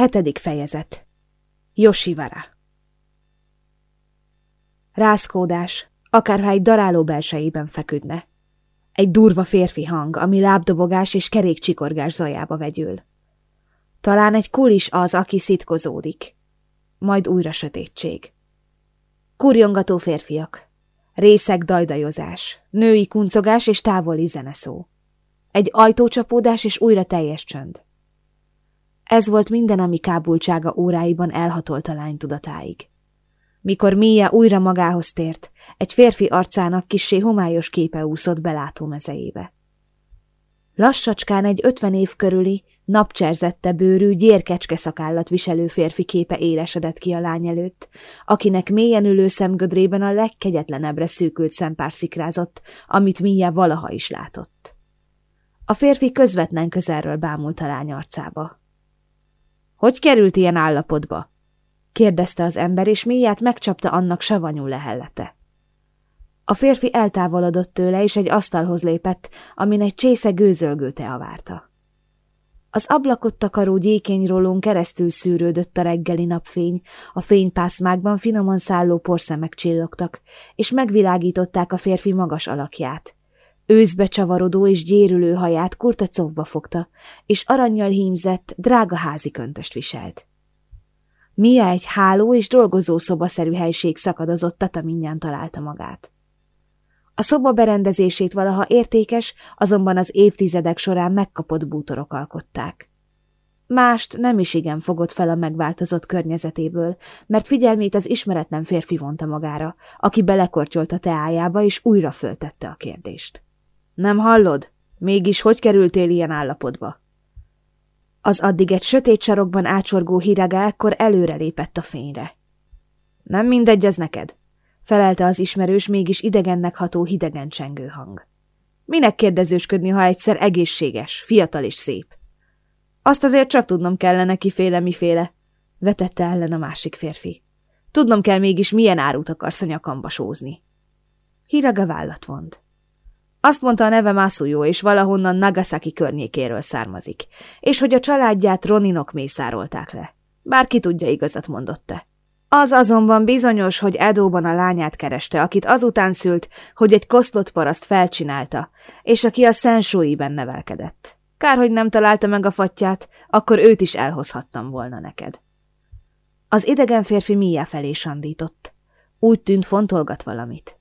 Hetedik fejezet Yoshiwara Rászkódás, akárha egy daráló belsejében feküdne. Egy durva férfi hang, ami lábdobogás és kerékcsikorgás zajába vegyül. Talán egy kulis az, aki szitkozódik. Majd újra sötétség. Kurjongató férfiak. Részeg dajdajozás, női kuncogás és távoli zeneszó. Egy ajtócsapódás és újra teljes csönd. Ez volt minden, ami kábultsága óráiban elhatolt a lány tudatáig. Mikor Mia újra magához tért, egy férfi arcának kissé homályos képe úszott belátó mezejébe. Lassacskán egy ötven év körüli, napcserzette bőrű, gyérkecske szakállat viselő férfi képe élesedett ki a lány előtt, akinek mélyen ülő szemgödrében a legkegyetlenebbre szűkült szempár szikrázott, amit Mia valaha is látott. A férfi közvetlen közelről bámult a lány arcába. Hogy került ilyen állapotba? kérdezte az ember, és mélyát megcsapta annak savanyú lehellete. A férfi eltávolodott tőle, és egy asztalhoz lépett, amin egy csésze gőzölgő tea. Az ablakot takaró gyékényrólón keresztül szűrődött a reggeli napfény, a fénypászmákban finoman szálló porszemek csillogtak, és megvilágították a férfi magas alakját. Őszbe csavarodó és gyérülő haját kurta cofba fogta, és aranyjal hímzett, drága házi köntöst viselt. Mia egy háló és dolgozó szobaszerű helység szakadozott tataminján találta magát. A szoba berendezését valaha értékes, azonban az évtizedek során megkapott bútorok alkották. Mást nem is igen fogott fel a megváltozott környezetéből, mert figyelmét az ismeretlen férfi vonta magára, aki belekortyolt a teájába, és újra föltette a kérdést. Nem hallod? Mégis hogy kerültél ilyen állapotba? Az addig egy sötét sarokban ácsorgó hírega ekkor előrelépett a fényre. Nem mindegy az neked, felelte az ismerős, mégis idegennek ható hidegen csengő hang. Minek kérdezősködni, ha egyszer egészséges, fiatal és szép? Azt azért csak tudnom kellene kiféle miféle, vetette ellen a másik férfi. Tudnom kell mégis, milyen árut akarsz a nyakamba sózni. Hiraga vállat vont. Azt mondta a neve Masuyo, és valahonnan Nagasaki környékéről származik, és hogy a családját Roninok mészárolták le. Bárki tudja, igazat mondott-e. Az azonban bizonyos, hogy Edóban a lányát kereste, akit azután szült, hogy egy koszlott paraszt felcsinálta, és aki a Szensóiben nevelkedett. Kár, hogy nem találta meg a fatját, akkor őt is elhozhattam volna neked. Az idegen férfi Mia felé sandított. Úgy tűnt fontolgat valamit.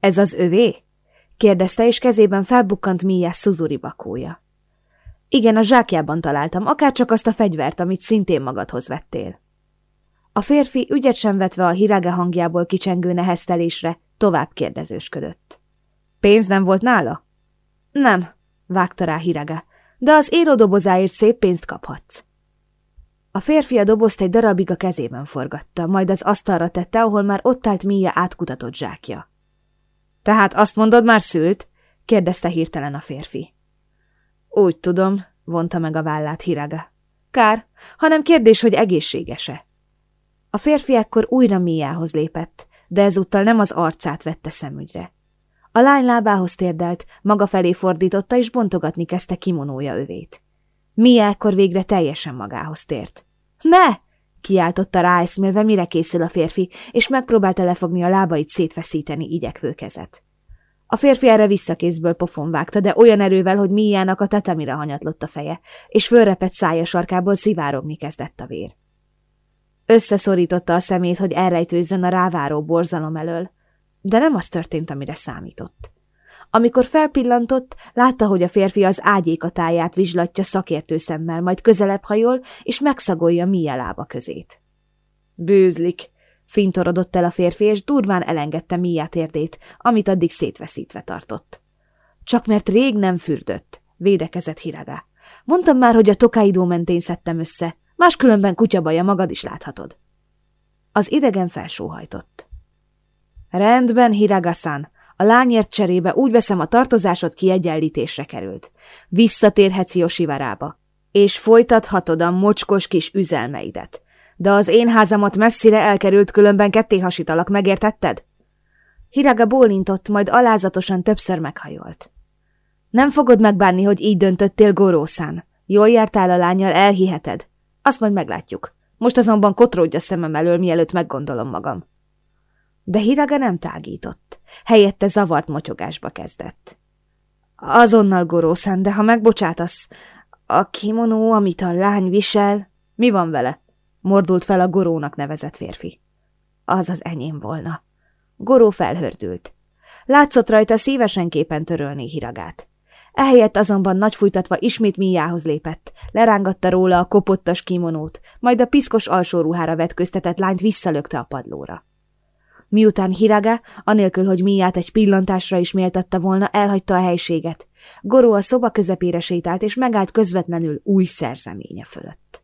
Ez az övé? Kérdezte, és kezében felbukkant Mia Suzuri bakója. Igen, a zsákjában találtam, akár csak azt a fegyvert, amit szintén magadhoz vettél. A férfi ügyet sem vetve a hirage hangjából kicsengő neheztelésre tovább kérdezősködött. Pénz nem volt nála? Nem, vágta rá hirage, de az érodobozáért szép pénzt kaphatsz. A férfi a dobozt egy darabig a kezében forgatta, majd az asztalra tette, ahol már ott állt Mia átkutatott zsákja. Tehát azt mondod, már szült? kérdezte hirtelen a férfi. Úgy tudom, vonta meg a vállát Hiraga. Kár, hanem kérdés, hogy egészséges-e. A férfi ekkor újra Miához lépett, de ezúttal nem az arcát vette szemügyre. A lány lábához térdelt, maga felé fordította, és bontogatni kezdte kimonója övét. Mia ekkor végre teljesen magához tért. Ne! Kiáltotta ráeszmélve, mire készül a férfi, és megpróbálta lefogni a lábait szétfeszíteni igyekvő kezet. A férfi erre visszakézből pofon vágta, de olyan erővel, hogy Miának a tatamira hanyatlott a feje, és fölrepett szája sarkából szivárogni kezdett a vér. Összeszorította a szemét, hogy elrejtőzzön a ráváró borzalom elől, de nem az történt, amire számított. Amikor felpillantott, látta, hogy a férfi az ágyékatáját vizslatja szakértő szemmel, majd közelebb hajol, és megszagolja Mia lába közét. Bőzlik, fintorodott el a férfi, és durván elengedte Mia térdét, amit addig szétveszítve tartott. Csak mert rég nem fürdött, védekezett Hiraga. Mondtam már, hogy a Tokaidó mentén szedtem össze, máskülönben kutyabaja magad is láthatod. Az idegen felsóhajtott. Rendben, Hiraga-san, a lányért cserébe úgy veszem, a tartozásod kiegyenlítésre került. Visszatérhetsz Josivarába, és folytathatod a mocskos kis üzelmeidet. De az én házamat messzire elkerült, különben ketté hasítalak, megértetted? Hiraga bólintott, majd alázatosan többször meghajolt. Nem fogod megbánni, hogy így döntöttél Gorószán. Jól jártál a lányjal, elhiheted. Azt majd meglátjuk. Most azonban kotródj a szemem elől, mielőtt meggondolom magam. De Hiraga nem tágított. Helyette zavart motyogásba kezdett. Azonnal gorószán, de ha megbocsátasz, a kimonó, amit a lány visel... Mi van vele? Mordult fel a gorónak nevezett férfi. Az az enyém volna. Goró felhördült. Látszott rajta szívesen képen törölni Hiragát. Ehelyett azonban nagyfújtatva ismét Miához lépett, lerángatta róla a kopottas kimonót, majd a piszkos alsóruhára vetköztetett lányt visszalökte a padlóra. Miután Hiraga, anélkül, hogy Miát egy pillantásra is méltatta volna, elhagyta a helységet. Goró a szoba közepére sétált, és megállt közvetlenül új szerzeménye fölött.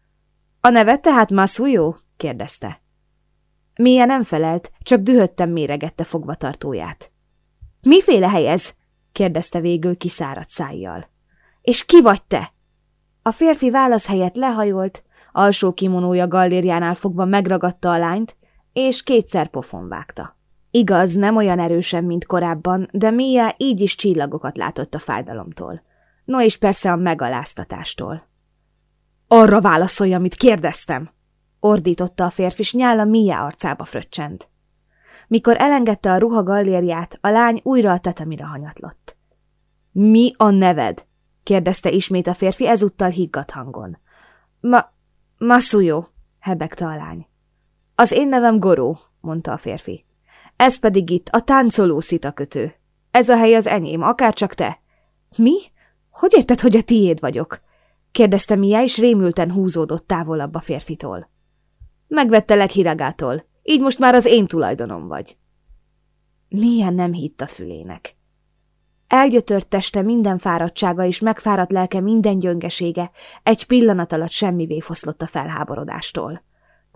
– A neve tehát Masuyo? – kérdezte. Mia nem felelt, csak dühötten méregette fogvatartóját. – Miféle hely ez? – kérdezte végül kiszáradt szájjal. – És ki vagy te? A férfi válasz helyett lehajolt, alsó kimonója gallériánál fogva megragadta a lányt, és kétszer pofon vágta. Igaz, nem olyan erősen, mint korábban, de Mia így is csillagokat látott a fájdalomtól. No és persze a megaláztatástól. Arra válaszolj, amit kérdeztem! Ordította a férfi, s nyála Mia arcába fröccsent. Mikor elengedte a ruha gallérját, a lány újra a tetemire hanyatlott. Mi a neved? kérdezte ismét a férfi, ezúttal higgadt hangon. Ma, Masuyo, hebegte a lány. Az én nevem Goró, mondta a férfi. Ez pedig itt a táncoló szitakötő. Ez a hely az enyém, akárcsak te. Mi? Hogy érted, hogy a tiéd vagyok? kérdezte Mia, és rémülten húzódott távolabb a férfitól. Megvettelek Hiragától, így most már az én tulajdonom vagy. Milyen nem hitt a fülének. Elgyötört teste minden fáradtsága és megfáradt lelke minden gyöngesége egy pillanat alatt semmivé foszlott a felháborodástól.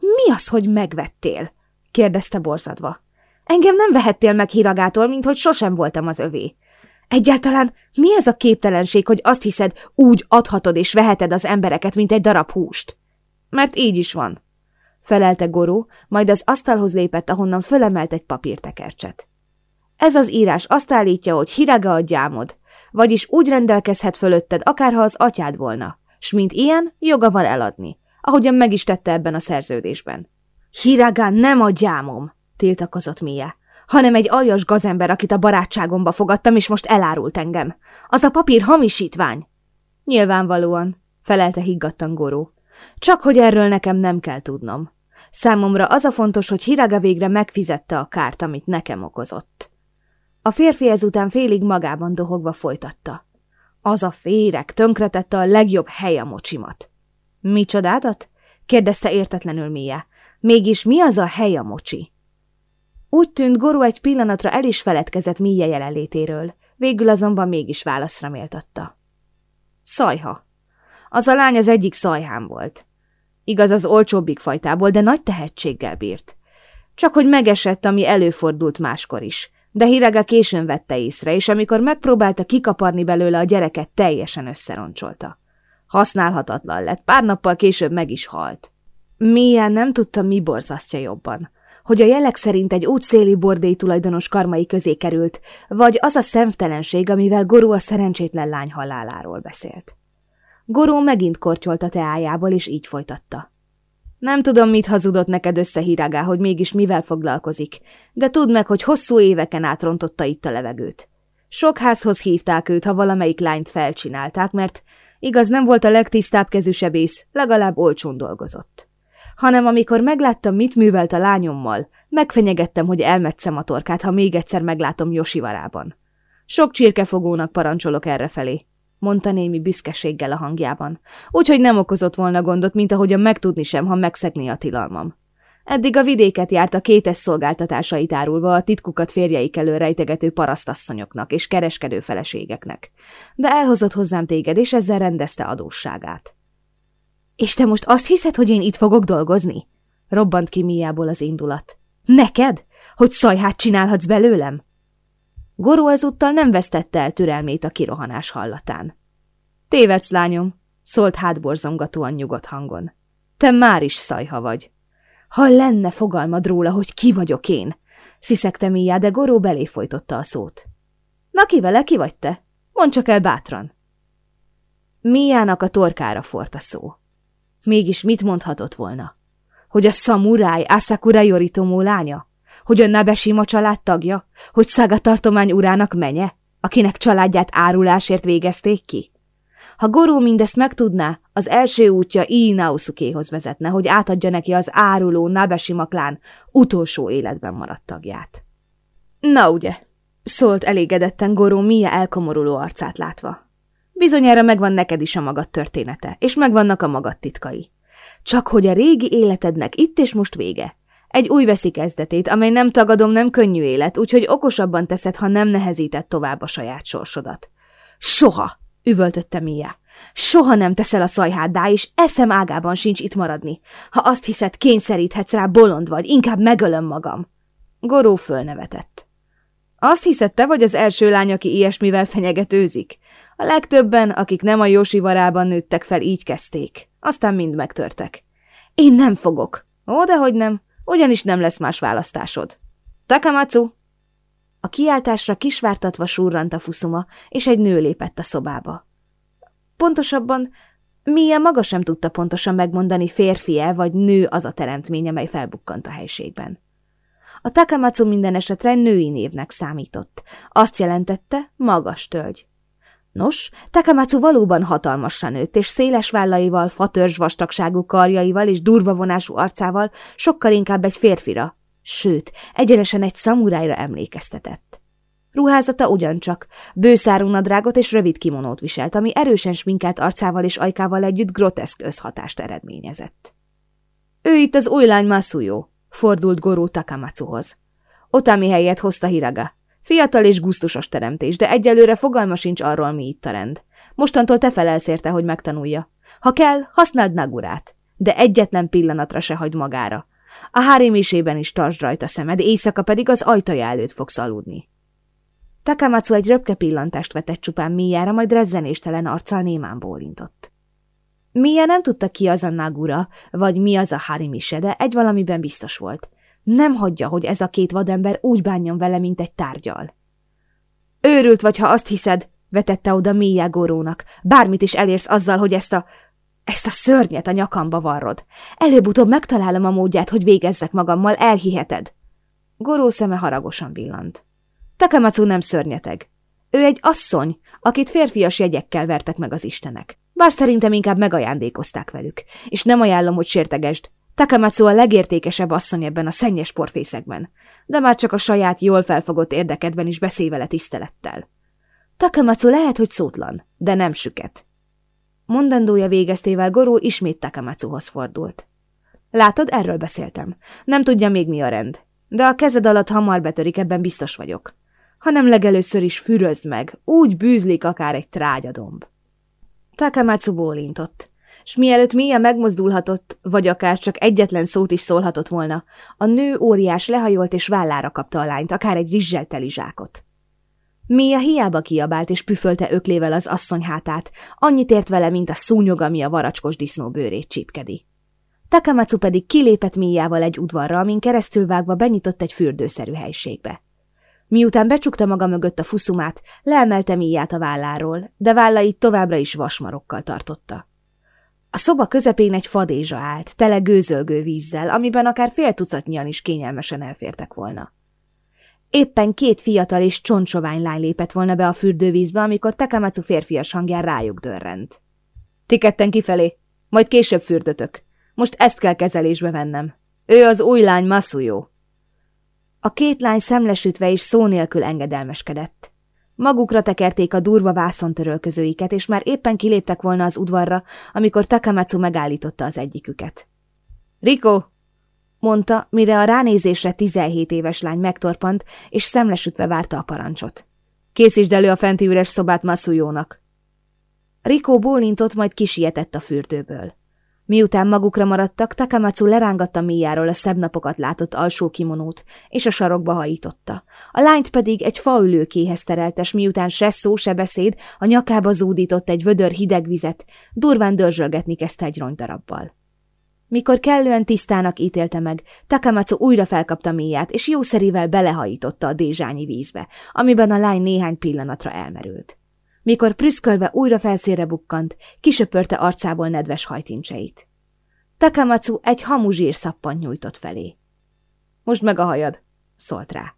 Mi az, hogy megvettél? kérdezte borzadva. Engem nem vehettél meg Hiragától, mint hogy sosem voltam az övé. Egyáltalán mi ez a képtelenség, hogy azt hiszed, úgy adhatod és veheted az embereket, mint egy darab húst? Mert így is van, felelte Goró, majd az asztalhoz lépett, ahonnan fölemelt egy papírtekercset. Ez az írás azt állítja, hogy Hiraga a gyámod, vagyis úgy rendelkezhet fölötted, akárha az atyád volna, s mint ilyen, joga van eladni ahogyan meg is tette ebben a szerződésben. Hiragán nem a gyámom, tiltakozott Mia, hanem egy aljas gazember, akit a barátságomba fogadtam, és most elárult engem. Az a papír hamisítvány. Nyilvánvalóan, felelte higgadtan Goró. Csak hogy erről nekem nem kell tudnom. Számomra az a fontos, hogy Hiraga végre megfizette a kárt, amit nekem okozott. A férfi ezután félig magában dohogva folytatta. Az a féreg tönkretette a legjobb hely a mocsimat. Mi csodádat? kérdezte értetlenül Mia. Mégis mi az a hely a mocsi? Úgy tűnt, Goru egy pillanatra el is feledkezett Mia jelenlétéről, végül azonban mégis válaszra méltatta. Szajha. Az a lány az egyik szajhám volt. Igaz, az olcsóbbik fajtából, de nagy tehetséggel bírt. Csak hogy megesett, ami előfordult máskor is. De Hiraga későn vette észre, és amikor megpróbálta kikaparni belőle a gyereket, teljesen összeroncsolta. Használhatatlan lett, pár nappal később meg is halt. Milyen nem tudta, mi borzasztja jobban. Hogy a jelek szerint egy útszéli bordély tulajdonos karmai közé került, vagy az a szemtelenség, amivel Goró a szerencsétlen lány haláláról beszélt. Goró megint kortyolt a teájából, és így folytatta. Nem tudom, mit hazudott neked összehíragá, hogy mégis mivel foglalkozik, de tudd meg, hogy hosszú éveken átrontotta itt a levegőt. Sok házhoz hívták őt, ha valamelyik lányt felcsinálták, mert Igaz, nem volt a legtisztább kezű sebész, legalább olcsón dolgozott. Hanem amikor megláttam, mit művelt a lányommal, megfenyegettem, hogy elmetszem a torkát, ha még egyszer meglátom Josivarában. Sok csirkefogónak parancsolok errefelé, mondta némi büszkeséggel a hangjában, úgyhogy nem okozott volna gondot, mint ahogyan megtudni sem, ha megszegné a tilalmam. Eddig a vidéket járt a kétes szolgáltatásait árulva a titkukat férjeik elől rejtegető parasztasszonyoknak és kereskedő feleségeknek, de elhozott hozzám téged, és ezzel rendezte adósságát. És te most azt hiszed, hogy én itt fogok dolgozni? Robbant ki Miából az indulat. Neked? Hogy szajhát csinálhatsz belőlem? Goró ezúttal nem vesztette el türelmét a kirohanás hallatán. Tévedsz, lányom, szólt hátborzongatóan nyugodt hangon. Te már is szajha vagy. Ha lenne fogalmad róla, hogy ki vagyok én, sziszegte Mia, de Goró belé folytotta a szót. Na ki vele, ki vagy te? Mondd csak el bátran. Miának a torkára fort a szó. Mégis mit mondhatott volna? Hogy a szamuráj Asakura Yoritomo lánya? Hogy a Nabeshima család tagja? Hogy Saga tartomány urának menye? Akinek családját árulásért végezték ki? Ha Goró mindezt megtudná, az első útja Ii Naosukéhoz vezetne, hogy átadja neki az áruló Nabeshima klán utolsó életben maradt tagját. Na ugye, szólt elégedetten Goró Mia elkomoruló arcát látva. Bizonyára megvan neked is a magad története, és megvannak a magad titkai. Csak hogy a régi életednek itt és most vége. Egy új veszi kezdetét, amely nem tagadom, nem könnyű élet, úgyhogy okosabban teszed, ha nem nehezített tovább a saját sorsodat. Soha! Üvöltötte Mia. Soha nem teszel a szajháddá, és eszem ágában sincs itt maradni. Ha azt hiszed, kényszeríthetsz rá, bolond vagy, inkább megölöm magam. Goró fölnevetett. Azt hiszed, te vagy az első lány, aki ilyesmivel fenyegetőzik? A legtöbben, akik nem a Josi varában nőttek fel, így kezdték. Aztán mind megtörtek. Én nem fogok. Ó, dehogy nem. Ugyanis nem lesz más választásod. Takamatsu! A kiáltásra kisvártatva surrant a fuszuma, és egy nő lépett a szobába. Pontosabban, Mia maga sem tudta pontosan megmondani férfi-e vagy nő az a teremtmény, amely felbukkant a helységben. A Takamatsu minden esetre női névnek számított. Azt jelentette, magas tölgy. Nos, Takamatsu valóban hatalmasra nőtt, és széles vállaival, fatörzs vastagságú karjaival és durva vonású arcával sokkal inkább egy férfira, sőt, egyenesen egy szamurájra emlékeztetett. Ruházata ugyancsak, bőszárú nadrágot és rövid kimonót viselt, ami erősen sminkelt arcával és ajkával együtt groteszk összhatást eredményezett. Ő itt az új lány Masuyo, fordult Goró Takamatsuhoz. Otami helyet hozta Hiraga. Fiatal és gusztusos teremtés, de egyelőre fogalma sincs arról, mi itt a rend. Mostantól te felelsz érte, hogy megtanulja. Ha kell, használd Nagurát, de egyetlen pillanatra se hagyd magára. A hárimisében is tartsd rajta szemed, éjszaka pedig az ajtaja előtt fogsz aludni. Takamatsu egy röpke pillantást vetett csupán Miára, majd rezzenéstelen arccal némán bólintott. Mia nem tudta ki az a Nagura, vagy mi az a Harimise, de egy valamiben biztos volt. Nem hagyja, hogy ez a két vadember úgy bánjon vele, mint egy tárgyal. Őrült vagy, ha azt hiszed, vetette oda Mia Gorónak. Bármit is elérsz azzal, hogy ezt a... ezt a szörnyet a nyakamba varrod. Előbb-utóbb megtalálom a módját, hogy végezzek magammal, elhiheted. Goró szeme haragosan villant. Takamatsu nem szörnyeteg. Ő egy asszony, akit férfias jegyekkel vertek meg az istenek. Bár szerintem inkább megajándékozták velük, és nem ajánlom, hogy sértegesd. Takamatsu a legértékesebb asszony ebben a szennyes porfészekben, de már csak a saját jól felfogott érdekedben is beszél vele tisztelettel. Takamatsu lehet, hogy szótlan, de nem süket. Mondandója végeztével Goró ismét Takamatsuhoz fordult. Látod, erről beszéltem. Nem tudja még mi a rend, de a kezed alatt hamar betörik, ebben biztos vagyok. Hanem legelőször is fürözd meg, úgy bűzlik akár egy trágyadomb. Takamatsu bólintott, s mielőtt Mia megmozdulhatott, vagy akár csak egyetlen szót is szólhatott volna, a nő óriás lehajolt és vállára kapta a lányt, akár egy rizssel teli zsákot. Mia hiába kiabált és püfölte öklével az asszony hátát, annyit ért vele, mint a szúnyog, ami a varacskos disznó bőrét csípkedi. Takamatsu pedig kilépett Miával egy udvarra, amin keresztül vágva benyitott egy fürdőszerű helységbe. Miután becsukta maga mögött a fuszumát, leemelte Míját a válláról, de vállait továbbra is vasmarokkal tartotta. A szoba közepén egy fadézsa állt, tele gőzölgő vízzel, amiben akár fél tucatnyian is kényelmesen elfértek volna. Éppen két fiatal és csontsovány lány lépett volna be a fürdővízbe, amikor Takamatsu férfias hangján rájuk dörrent. – Ti ketten kifelé, majd később fürdötök. Most ezt kell kezelésbe vennem. Ő az új lány Masuyo. A két lány szemlesütve és szó nélkül engedelmeskedett. Magukra tekerték a durva vászontörölközőiket, és már éppen kiléptek volna az udvarra, amikor Takamatsu megállította az egyiküket. – Riko! – mondta, mire a ránézésre 17 éves lány megtorpant, és szemlesütve várta a parancsot. – Készítsd elő a fenti üres szobát Masujónak! Rikó bólintott, majd kisietett a fürdőből. Miután magukra maradtak, Takamatsu lerángatta Miáról a szebb napokat látott alsó kimonót, és a sarokba hajította. A lányt pedig egy faülőkéhez tereltes, miután se szó, se beszéd, a nyakába zúdított egy vödör hideg vizet, durván dörzsölgetni kezdte egy ronydarabbal. Mikor kellően tisztának ítélte meg, Takamatsu újra felkapta Miát, és jószerivel belehajította a dézsányi vízbe, amiben a lány néhány pillanatra elmerült. Mikor prüszkölve újra felszére bukkant, kisöpörte arcából nedves hajtincseit. Takamatsu egy hamu zsírszappan nyújtott felé. Most meg a hajad, szólt rá.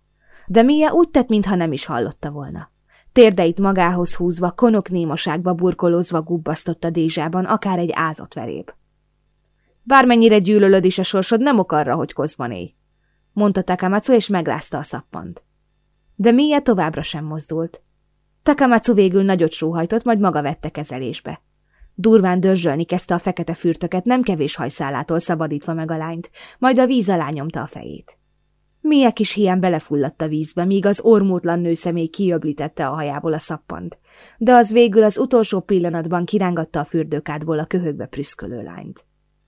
De Mia úgy tett, mintha nem is hallotta volna. Térdeit magához húzva, konok némaságba burkolózva gubbasztott a dézsában, akár egy ázott veréb. Bármennyire gyűlölöd is a sorsod, nem ok arra, hogy kozban élj, mondta Takamatsu, és megrázta a szappant. De Mia továbbra sem mozdult. Takamatsu végül nagyot sóhajtott, majd maga vette kezelésbe. Durván dörzsölni kezdte a fekete fürtöket, nem kevés hajszálától szabadítva meg a lányt, majd a víz alá nyomta a fejét. Milyen kis hián belefulladt a vízbe, míg az ormótlan nőszemély kiöblítette a hajából a szappant, de az végül az utolsó pillanatban kirángatta a fürdőkádból a köhögbe prüszkölő lányt.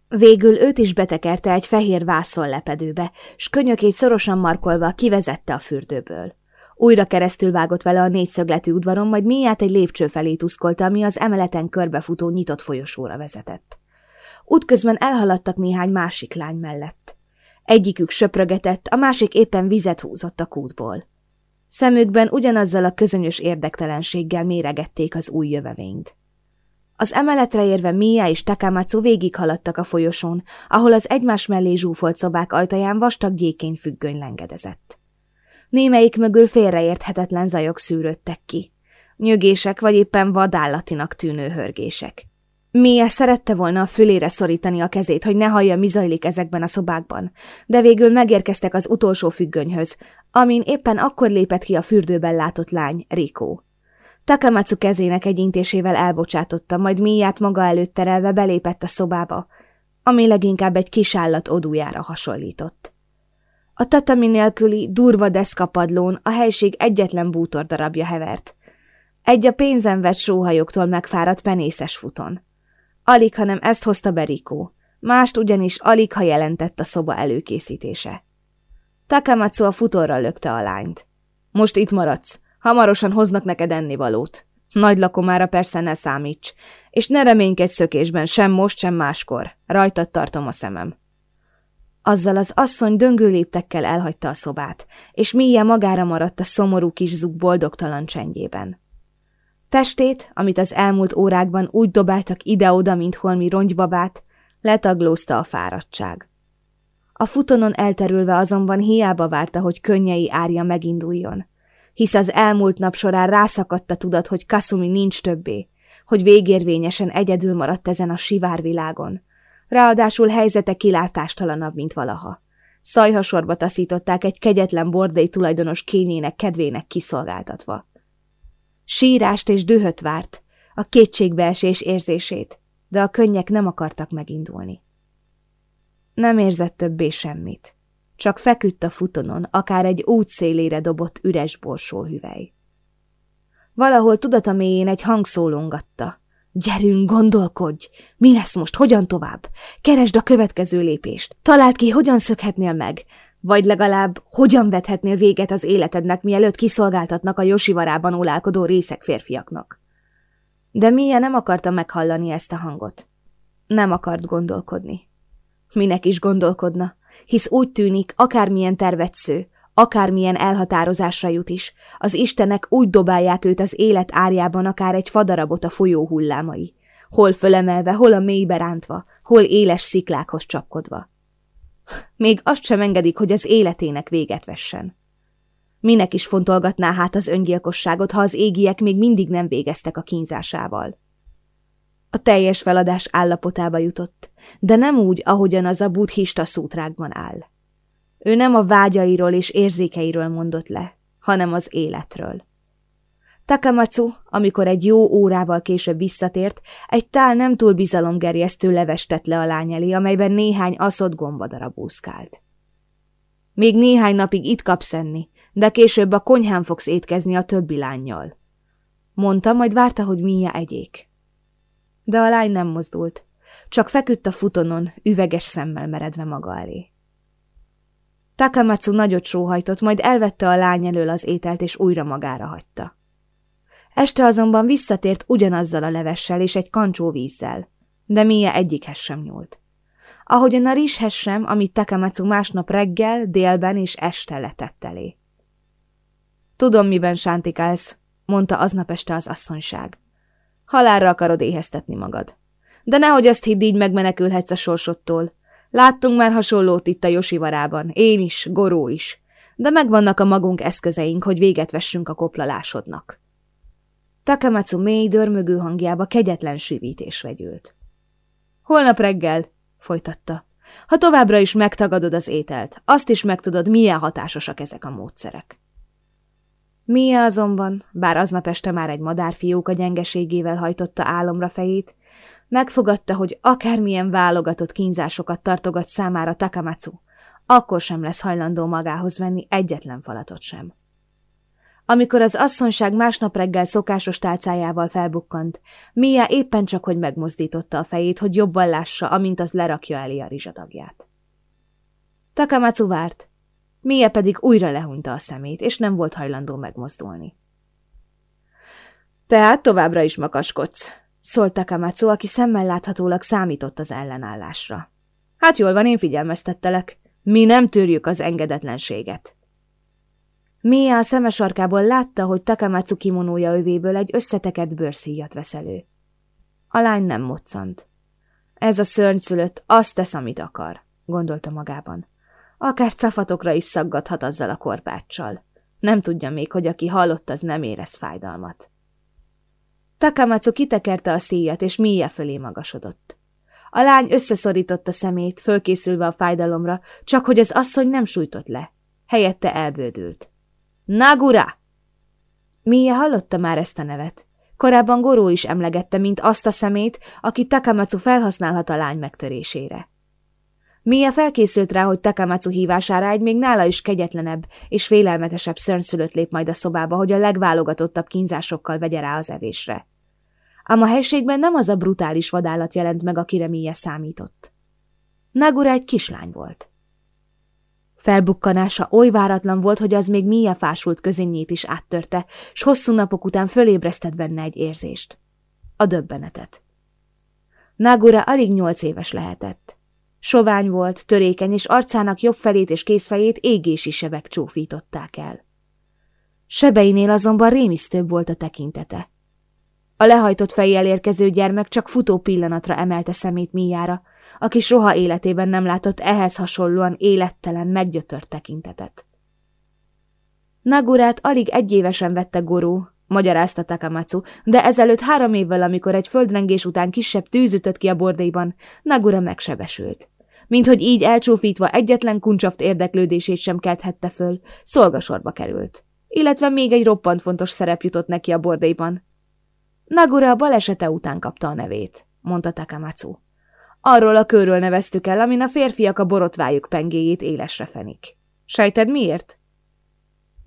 Végül őt is betekerte egy fehér vászon lepedőbe, s könyökét szorosan markolva kivezette a fürdőből. Újra keresztül vágott vele a négyszögletű udvaron, majd mélyát egy lépcső felé tuszkolta, ami az emeleten körbefutó nyitott folyosóra vezetett. Útközben elhaladtak néhány másik lány mellett. Egyikük söprögetett, a másik éppen vizet húzott a kútból. Szemükben ugyanazzal a közönyös érdektelenséggel méregették az új jövevényt. Az emeletre érve Mia és Takamatsu végighaladtak a folyosón, ahol az egymás mellé zsúfolt szobák ajtaján vastag gyékény függöny lengedezett. Némelyik mögül félreérthetetlen zajok szűrődtek ki. Nyögések vagy éppen vadállatinak tűnő hörgések. Mia szerette volna a fülére szorítani a kezét, hogy ne hallja, mi zajlik ezekben a szobákban, de végül megérkeztek az utolsó függönyhöz, amin éppen akkor lépett ki a fürdőben látott lány, Rikó. Takamatsu kezének egy intésével elbocsátotta, majd Miát maga előtt terelve belépett a szobába, ami leginkább egy kis állat odújára hasonlított. A tatami nélküli, durva deszkapadlón a helység egyetlen bútor darabja hevert. Egy a pénzen vett sóhajoktól megfáradt penészes futon. Alig, hanem ezt hozta Berikó. Mást ugyanis alig, ha jelentett a szoba előkészítése. Takamatsu a futorra lökte a lányt. Most itt maradsz. Hamarosan hoznak neked ennivalót. Nagy lakomára persze ne számíts, és ne reménykedj szökésben, sem most, sem máskor. Rajtad tartom a szemem. Azzal az asszony döngő léptekkel elhagyta a szobát, és Mia magára maradt a szomorú kis zug boldogtalan csendjében. Testét, amit az elmúlt órákban úgy dobáltak ide-oda, mint holmi rongyabát, letaglózta a fáradtság. A futonon elterülve azonban hiába várta, hogy könnyei árja meginduljon, hisz az elmúlt nap során rászakadt a tudat, hogy Kasumi nincs többé, hogy végérvényesen egyedül maradt ezen a sivárvilágon, Ráadásul helyzete kilátástalanabb, mint valaha. Szajhasorba taszították egy kegyetlen bordei tulajdonos kényének kedvének kiszolgáltatva. Sírást és dühöt várt, a kétségbeesés érzését, de a könnyek nem akartak megindulni. Nem érzett többé semmit, csak feküdt a futonon, akár egy út szélére dobott üres borsó hüvely. Valahol tudata mélyén egy hang szólongatta. Gyerünk, gondolkodj! Mi lesz most, hogyan tovább? Keresd a következő lépést. Találd ki, hogyan szökhetnél meg. Vagy legalább, hogyan vethetnél véget az életednek, mielőtt kiszolgáltatnak a Josivarában ulálkodó részek férfiaknak. De Mia nem akarta meghallani ezt a hangot. Nem akart gondolkodni. Minek is gondolkodna, hisz úgy tűnik, akármilyen tervet sző, Akármilyen elhatározásra jut is, az istenek úgy dobálják őt az élet árjában akár egy fadarabot a folyó hullámai, hol fölemelve, hol a mélybe rántva, hol éles sziklákhoz csapkodva. Még azt sem engedik, hogy az életének véget vessen. Minek is fontolgatná hát az öngyilkosságot, ha az égiek még mindig nem végeztek a kínzásával? A teljes feladás állapotába jutott, de nem úgy, ahogyan az a buddhista szútrákban áll. Ő nem a vágyairól és érzékeiről mondott le, hanem az életről. Takamatsu, amikor egy jó órával később visszatért, egy tál nem túl bizalomgerjesztő levestett le a lány elé, amelyben néhány aszott gombadarab úszkált. Még néhány napig itt kapsz enni, de később a konyhán fogsz étkezni a többi lányjal. Mondta, majd várta, hogy Mia egyék. De a lány nem mozdult, csak feküdt a futonon, üveges szemmel meredve maga elé. Takamatsu nagyot sóhajtott, majd elvette a lány elől az ételt, és újra magára hagyta. Este azonban visszatért ugyanazzal a levessel és egy kancsó vízzel, de Mia egyikhez sem nyúlt. Ahogyan a rizshez sem, amit Takamatsu másnap reggel, délben és este letett elé. Tudom, miben sántikálsz, mondta aznap este az asszonyság. Halálra akarod éheztetni magad. De nehogy azt hidd, így megmenekülhetsz a sorsodtól. Láttunk már hasonlót itt a Josivarában, én is, Goró is. De megvannak a magunk eszközeink, hogy véget vessünk a koplalásodnak. Takamatsu mély, dörmögő hangjába kegyetlen sűvítés vegyült. Holnap reggel, folytatta. Ha továbbra is megtagadod az ételt, azt is megtudod, milyen hatásosak ezek a módszerek. Mia azonban, bár aznap este már egy madárfiók a gyengeségével hajtotta álomra fejét, megfogadta, hogy akármilyen válogatott kínzásokat tartogat számára Takamatsu, akkor sem lesz hajlandó magához venni egyetlen falatot sem. Amikor az asszonyság másnap reggel szokásos tálcájával felbukkant, Mia éppen csak, hogy megmozdította a fejét, hogy jobban lássa, amint az lerakja elé a rizsadagját. Takamatsu várt, Mia pedig újra lehúnyta a szemét, és nem volt hajlandó megmozdulni. Tehát továbbra is makaskodsz, szólt Takamatsu, aki szemmel láthatólag számított az ellenállásra. Hát jól van, én figyelmeztettelek. Mi nem törjük az engedetlenséget. Mia a szemes arkából látta, hogy Takamatsu kimonója övéből egy összetekert bőrszíjat vesz. A lány nem moccant. Ez a szörnyszülött azt tesz, amit akar, gondolta magában. Akár cafatokra is szaggathat azzal a korbáccsal. Nem tudja még, hogy aki halott, az nem érez fájdalmat. Takamatsu kitekerte a szíjat, és Mia fölé magasodott. A lány összeszorította szemét, fölkészülve a fájdalomra, csak hogy az asszony nem sújtott le. Helyette elbődült. Nagura! Mia hallotta már ezt a nevet. Korábban Goró is emlegette, mint azt a szemét, aki Takamatsu felhasználhat a lány megtörésére. Mia felkészült rá, hogy Takamatsu hívására egy még nála is kegyetlenebb és félelmetesebb szörnyszülött lép majd a szobába, hogy a legválogatottabb kínzásokkal vegye rá az evésre. Ám a helységben nem az a brutális vadállat jelent meg, akire Mia számított. Nagura egy kislány volt. Felbukkanása oly váratlan volt, hogy az még Mia fásult közényét is áttörte, s hosszú napok után fölébresztett benne egy érzést. A döbbenetet. Nagura alig nyolc éves lehetett. Sovány volt, törékeny, és arcának jobb felét és készfejét égési sebek csófították el. Sebeinél azonban rémisztőbb volt a tekintete. A lehajtott fejjel érkező gyermek csak futó pillanatra emelte szemét Míjára, aki soha életében nem látott ehhez hasonlóan élettelen, meggyötört tekintetet. Nagurát alig egy évesen vette Goró, magyarázta Takamatsu, de ezelőtt három évvel, amikor egy földrengés után kisebb tűz ütött ki a bordéban, Nagura megsebesült. Mint hogy így elcsófítva egyetlen kuncsaft érdeklődését sem kelthette föl, szolgasorba került. Illetve még egy roppant fontos szerep jutott neki a bordéban. Nagura a balesete után kapta a nevét, mondta Takamatsu. Arról a körről neveztük el, amin a férfiak a borotvájuk pengéjét élesre fenik. Sejted miért?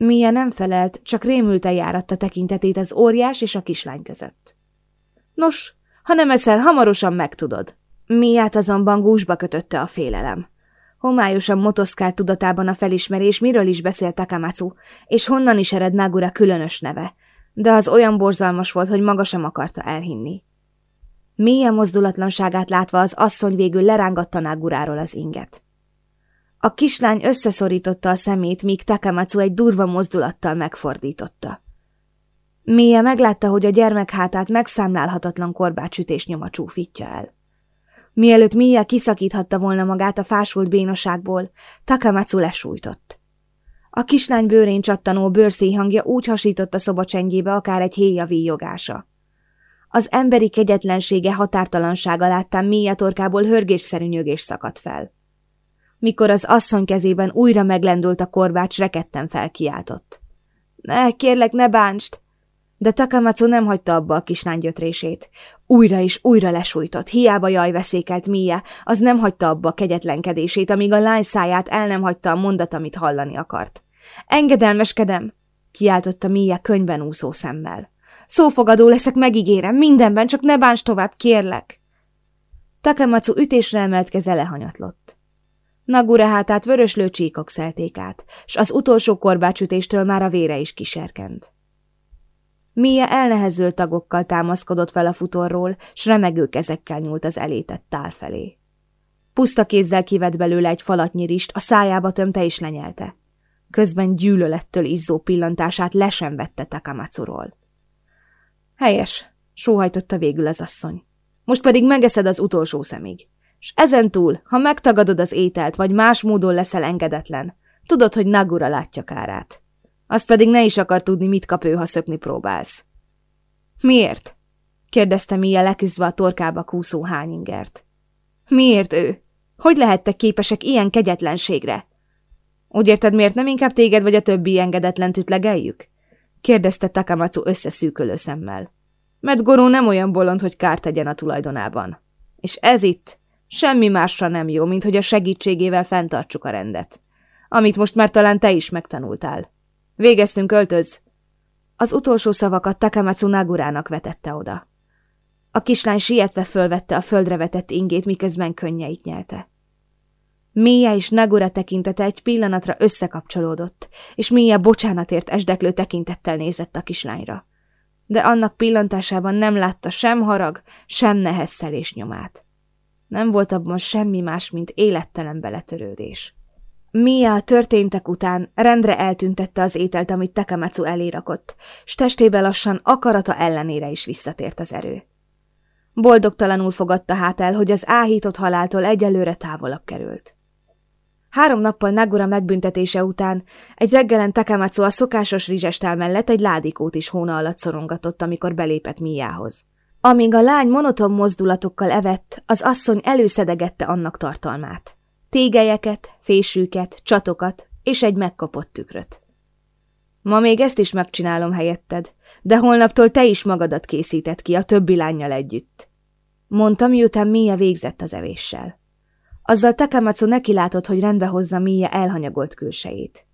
Mia nem felelt, csak rémülten járatta tekintetét az óriás és a kislány között. Nos, ha nem eszel, hamarosan megtudod. Miát azonban gúzsba kötötte a félelem. Homályosan motoszkált tudatában a felismerés, miről is beszélt Takamatsu, és honnan is ered Nagura különös neve, de az olyan borzalmas volt, hogy maga sem akarta elhinni. Mélyen mozdulatlanságát látva az asszony végül lerángatta Naguráról az inget. A kislány összeszorította a szemét, míg Takamatsu egy durva mozdulattal megfordította. Mia meglátta, hogy a gyermek hátát megszámlálhatatlan korbácsütés nyoma csúfítja el. Mielőtt Mia kiszakíthatta volna magát a fásult bénaságból, Takamatsu lesújtott. A kislány bőrén csattanó bőrszély hangja úgy hasított a szoba csendjébe, akár egy héja víjogása. Az emberi kegyetlensége határtalansága láttán Mia torkából hörgésszerű nyögés szakadt fel. Mikor az asszony kezében újra meglendült a korbács, reketten felkiáltott. Ne, kérlek, ne bántsd! De Takamatsu nem hagyta abba a kislány gyötrését. Újra és újra lesújtott, hiába jaj veszékelt Mia, az nem hagyta abba a kegyetlenkedését, amíg a lány száját el nem hagyta a mondat, amit hallani akart. Engedelmeskedem! kiáltotta Mia könyben úszó szemmel. Szófogadó leszek, megígérem, mindenben, csak ne bánts tovább, kérlek! Takamatsu ütésre emelt keze lehanyatlott. Nagura hátát vöröslő csíkok szelték át, s az utolsó korbácsütéstől már a vére is kiserkent. Mia elnehezült tagokkal támaszkodott fel a futorról, s remegő kezekkel nyúlt az elétett tál felé. Puszta kézzel kivett belőle egy falatnyi rist, a szájába tömte és lenyelte. Közben gyűlölettől izzó pillantását lesen vette Takamatsuról. Helyes, sóhajtotta végül az asszony. Most pedig megeszed az utolsó szemig. És ezen túl, ha megtagadod az ételt, vagy más módon leszel engedetlen, tudod, hogy Nagura látja kárát. Azt pedig ne is akar tudni, mit kap ő, ha szökni próbálsz. Miért? kérdezte Mia leküzdve a torkába kúszó hányingert. Miért ő? Hogy lehettek képesek ilyen kegyetlenségre? Úgy érted, miért nem inkább téged vagy a többi engedetlen ütlegeljük? kérdezte Takamatsu összeszűkölő szemmel. Mert Goró nem olyan bolond, hogy kárt tegyen a tulajdonában. És ez itt semmi másra nem jó, mint hogy a segítségével fenntartsuk a rendet. Amit most már talán te is megtanultál. Végeztünk, öltöz! Az utolsó szavakat Takamatsu Nagurának vetette oda. A kislány sietve fölvette a földre vetett ingét, miközben könnyeit nyelte. Mia és Nagura tekintete egy pillanatra összekapcsolódott, és Mia bocsánatért esdeklő tekintettel nézett a kislányra. De annak pillantásában nem látta sem harag, sem nehezszelés nyomát. Nem volt abban semmi más, mint élettelen beletörődés. Mia történtek után rendre eltüntette az ételt, amit Takamatsu elérakott, s testébe lassan akarata ellenére is visszatért az erő. Boldogtalanul fogadta hát el, hogy az áhított haláltól egyelőre távolabb került. Három nappal Nagura megbüntetése után egy reggelen Takamatsu a szokásos rizsestál mellett egy ládikót is hóna alatt szorongatott, amikor belépett Miához. Amíg a lány monoton mozdulatokkal evett, az asszony előszedegette annak tartalmát. Tégelyeket, fésűket, csatokat és egy megkapott tükröt. Ma még ezt is megcsinálom helyetted, de holnaptól te is magadat készített ki a többi lányjal együtt. Mondta, miután Mia végzett az evéssel. Azzal Takamatsu nekilátott, hogy rendbe hozza Mia elhanyagolt külsejét.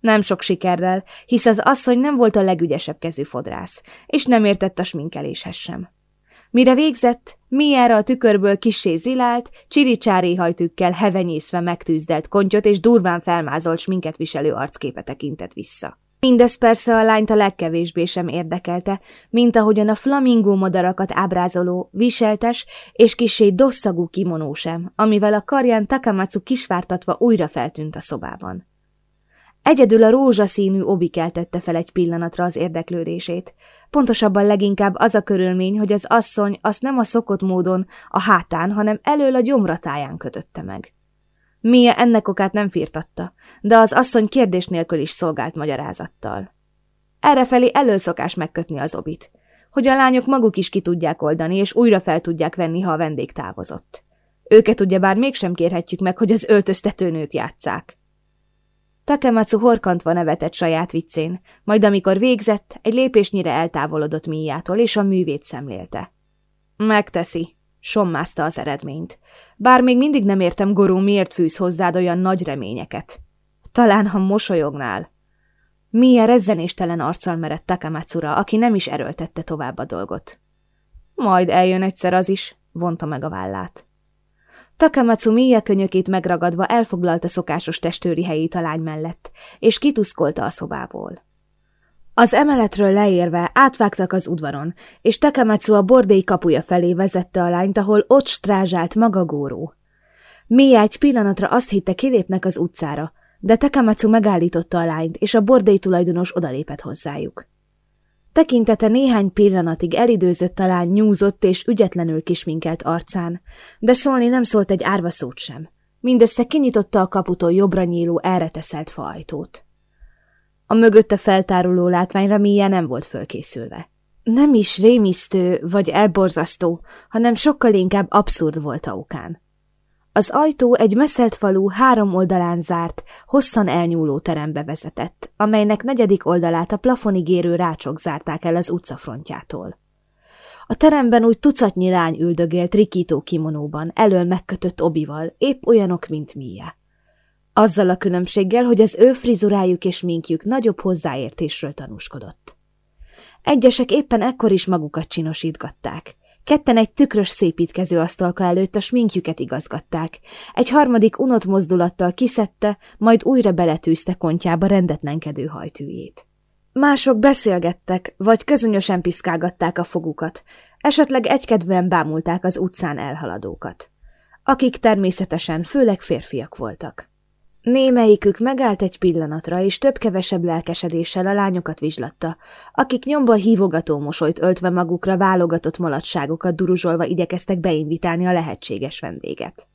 Nem sok sikerrel, hisz az asszony nem volt a legügyesebb kezű fodrász, és nem értett a sminkeléshez sem. Mire végzett, Miára a tükörből kissé zilált, csiricsári hajtükkel hevenyészve megtűzdelt kontyot és durván felmázolt sminket viselő arcképe tekintett vissza. Mindez persze a lányt a legkevésbé sem érdekelte, mint ahogyan a flamingó madarakat ábrázoló, viseltes és kisé dosszagú kimonó sem, amivel a karján Takamatsu kisvártatva újra feltűnt a szobában. Egyedül a rózsaszínű obi keltette fel egy pillanatra az érdeklődését. Pontosabban leginkább az a körülmény, hogy az asszony azt nem a szokott módon a hátán, hanem elől a gyomratáján kötötte meg. Mia ennek okát nem firtatta, de az asszony kérdés nélkül is szolgált magyarázattal. Errefelé előszokás megkötni az obit, hogy a lányok maguk is ki tudják oldani, és újra fel tudják venni, ha a vendég távozott. Őket ugyebár mégsem kérhetjük meg, hogy az öltöztetőnőt játszák. Takematsu horkantva nevetett saját viccén, majd amikor végzett, egy lépésnyire eltávolodott Miától, és a művét szemlélte. Megteszi, sommázta az eredményt. Bár még mindig nem értem, Goró, miért fűz hozzád olyan nagy reményeket. Talán, ha mosolyognál. Milyen rezzenéstelen arccal merett Takamatsura, aki nem is erőltette tovább a dolgot. Majd eljön egyszer az is, vonta meg a vállát. Takamatsu Mia könyökét megragadva elfoglalta szokásos testőri helyét a lány mellett, és kituszkolta a szobából. Az emeletről leérve átvágtak az udvaron, és Takamatsu a bordély kapuja felé vezette a lányt, ahol ott strázsált maga Góró. Mia egy pillanatra azt hitte kilépnek az utcára, de Takamatsu megállította a lányt, és a bordély tulajdonos odalépett hozzájuk. Tekintete néhány pillanatig elidőzött talán nyúzott és ügyetlenül kisminkelt arcán, de szólni nem szólt egy árva szót sem. Mindössze kinyitotta a kaputól jobbra nyíló elreteszelt faajtót. A mögötte feltáruló látványra Mia nem volt fölkészülve. Nem is rémisztő vagy elborzasztó, hanem sokkal inkább abszurd volt a okán. Az ajtó egy messzelt falu három oldalán zárt, hosszan elnyúló terembe vezetett, amelynek negyedik oldalát a plafonig érő rácsok zárták el az utcafrontjától. A teremben úgy tucatnyi lány üldögélt rikító kimonóban, elől megkötött obival, épp olyanok, mint Mia. Azzal a különbséggel, hogy az ő frizurájuk és minkjük nagyobb hozzáértésről tanúskodott. Egyesek éppen ekkor is magukat csinosítgatták – Ketten egy tükrös szépítkező asztalka előtt a sminkjüket igazgatták. Egy harmadik unott mozdulattal kiszedte, majd újra beletűzte kontjába rendetlenkedő hajtűjét. Mások beszélgettek, vagy közönösen piszkálgatták a fogukat, esetleg egykedvűen bámulták az utcán elhaladókat, akik természetesen főleg férfiak voltak. Némelyikük megállt egy pillanatra, és több-kevesebb lelkesedéssel a lányokat vizslatta, akik nyomba hívogató mosolyt öltve magukra válogatott maladságokat duruzsolva igyekeztek beinvitálni a lehetséges vendéget.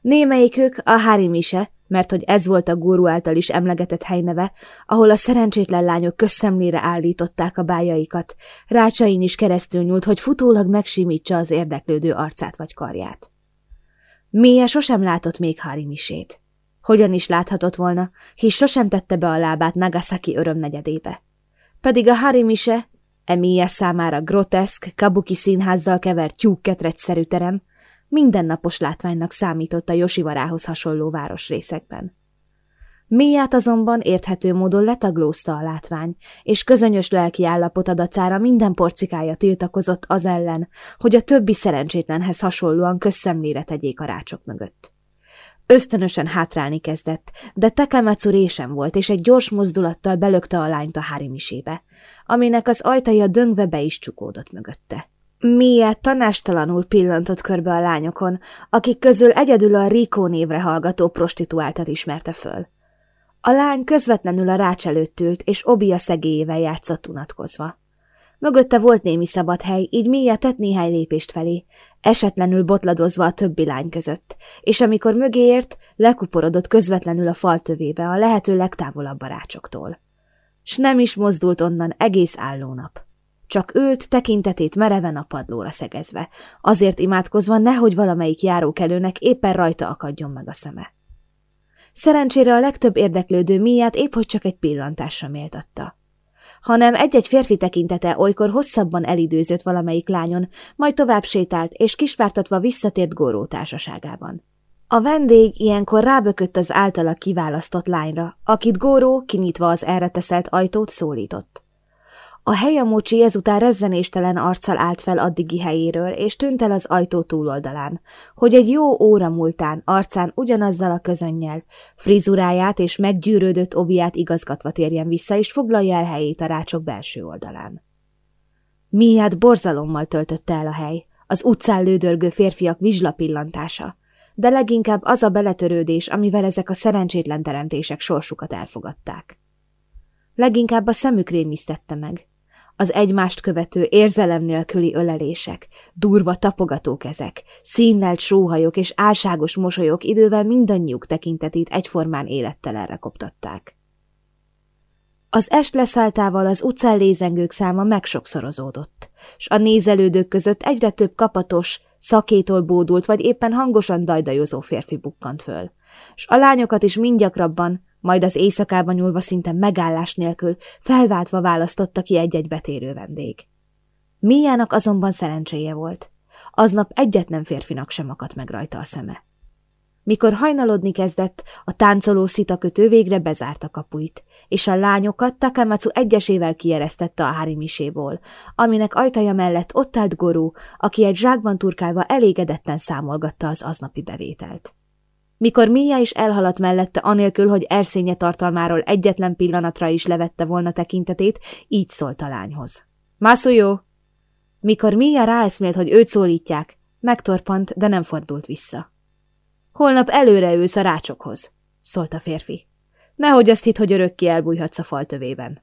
Némelyikük a Harimise, mert hogy ez volt a góró által is emlegetett helyneve, ahol a szerencsétlen lányok közszemlére állították a bájaikat, rácsain is keresztül nyúlt, hogy futólag megsimítsa az érdeklődő arcát vagy karját. Mie sosem látott még Harimisét. Hogyan is láthatott volna, hisz sosem tette be a lábát Nagasaki örömnegyedébe. Pedig a Harimise, Emilia számára groteszk, kabuki színházzal kevert tyúkketregyszerű terem, mindennapos látványnak számított a Josivarához hasonló városrészekben. Mélyát azonban érthető módon letaglózta a látvány, és közönyös lelki állapot adacára minden porcikája tiltakozott az ellen, hogy a többi szerencsétlenhez hasonlóan közszemlére tegyék a rácsok mögött. Ösztönösen hátrálni kezdett, de Tekemetsu résem volt, és egy gyors mozdulattal belökte a lányt a hárimisébe, aminek az ajtaja döngve be is csukódott mögötte. Mie tanástalanul pillantott körbe a lányokon, akik közül egyedül a Rikó névre hallgató prostituáltat ismerte föl. A lány közvetlenül a rács előtt ült, és Obi a szegélyével játszott unatkozva. Mögötte volt némi szabad hely, így Mia tett néhány lépést felé, esetlenül botladozva a többi lány között, és amikor mögé ért, lekuporodott közvetlenül a fal tövébe, a lehető legtávolabb a rácsoktól. S nem is mozdult onnan egész állónap. Csak ült, tekintetét mereven a padlóra szegezve, azért imádkozva nehogy valamelyik járókelőnek éppen rajta akadjon meg a szeme. Szerencsére a legtöbb érdeklődő miát épp hogy csak egy pillantásra méltatta hanem egy-egy férfi tekintete olykor hosszabban elidőzött valamelyik lányon, majd tovább sétált, és kisvártatva visszatért Góró társaságában. A vendég ilyenkor rábökött az általa kiválasztott lányra, akit Góró, kinyitva az erre ajtót, szólított. A helyamócsi ezután rezzenéstelen arccal állt fel addigi helyéről, és tűnt el az ajtó túloldalán, hogy egy jó óra múltán arcán ugyanazzal a közönnyel, frizuráját és meggyűrődött obiát igazgatva térjen vissza, és foglalja el helyét a rácsok belső oldalán. Miát borzalommal töltötte el a hely, az utcán lődörgő férfiak vizslapillantása, de leginkább az a beletörődés, amivel ezek a szerencsétlen teremtések sorsukat elfogadták. Leginkább a szemük rémisztette meg, az egymást követő érzelem nélküli ölelések, durva tapogató kezek, színlelt sóhajok és álságos mosolyok idővel mindannyiuk tekintetét egyformán élettelenre koptatták. Az est leszálltával az utcán lézengők száma megsokszorozódott, s a nézelődők között egyre több kapatos, szakétól bódult vagy éppen hangosan dajdajozó férfi bukkant föl, s a lányokat is mindgyakrabban, majd az éjszakában nyúlva szinte megállás nélkül felváltva választotta ki egy-egy betérő vendég. Míjának azonban szerencséje volt. Aznap egyetlen férfinak sem akadt meg rajta a szeme. Mikor hajnalodni kezdett, a táncoló szitakötő végre bezárta kapuit, és a lányokat Takamatsu egyesével kieresztette a hárimiséból, aminek ajtaja mellett ott állt Gorú, aki egy zsákban turkálva elégedetten számolgatta az aznapi bevételt. Mikor Mia is elhaladt mellette, anélkül, hogy erszénye tartalmáról egyetlen pillanatra is levette volna tekintetét, így szólt a lányhoz. jó! Mikor Mia ráeszmélt, hogy őt szólítják, megtorpant, de nem fordult vissza. Holnap előre ülsz a rácsokhoz, szólt a férfi. Nehogy azt hitt, hogy örökké elbújhatsz a faltövében.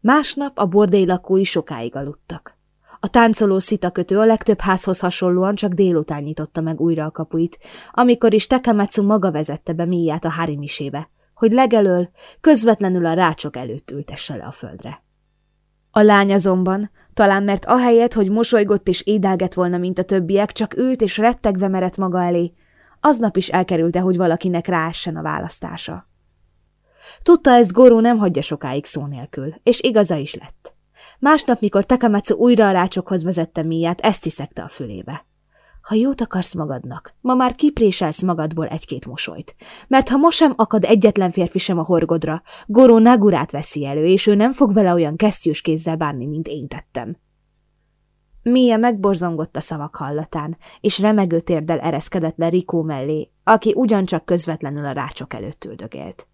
Másnap a bordély lakói sokáig aludtak. A táncoló szitakötő a legtöbb házhoz hasonlóan csak délután nyitotta meg újra a kapuit, amikor is Tekemetsu maga vezette be Miát a hárimisébe, hogy legelől közvetlenül a rácsok előtt ültesse le a földre. A lány azonban, talán mert ahelyett, hogy mosolygott és édelgett volna, mint a többiek, csak ült és rettegve merett maga elé, aznap is elkerülte, hogy valakinek ráessen a választása. Tudta ezt Goró nem hagyja sokáig szó nélkül, és igaza is lett. Másnap, mikor Takamatsu újra a rácsokhoz vezette Miát, ezt hiszekte a fülébe. Ha jót akarsz magadnak, ma már kipréselsz magadból egy-két mosolyt. Mert ha most sem akad egyetlen férfi sem a horgodra, Goró Nagurát veszi elő, és ő nem fog vele olyan kesztyűs kézzel bánni, mint én tettem. Mia megborzongott a szavak hallatán, és remegő térdel ereszkedett le Rikó mellé, aki ugyancsak közvetlenül a rácsok előtt üldögélt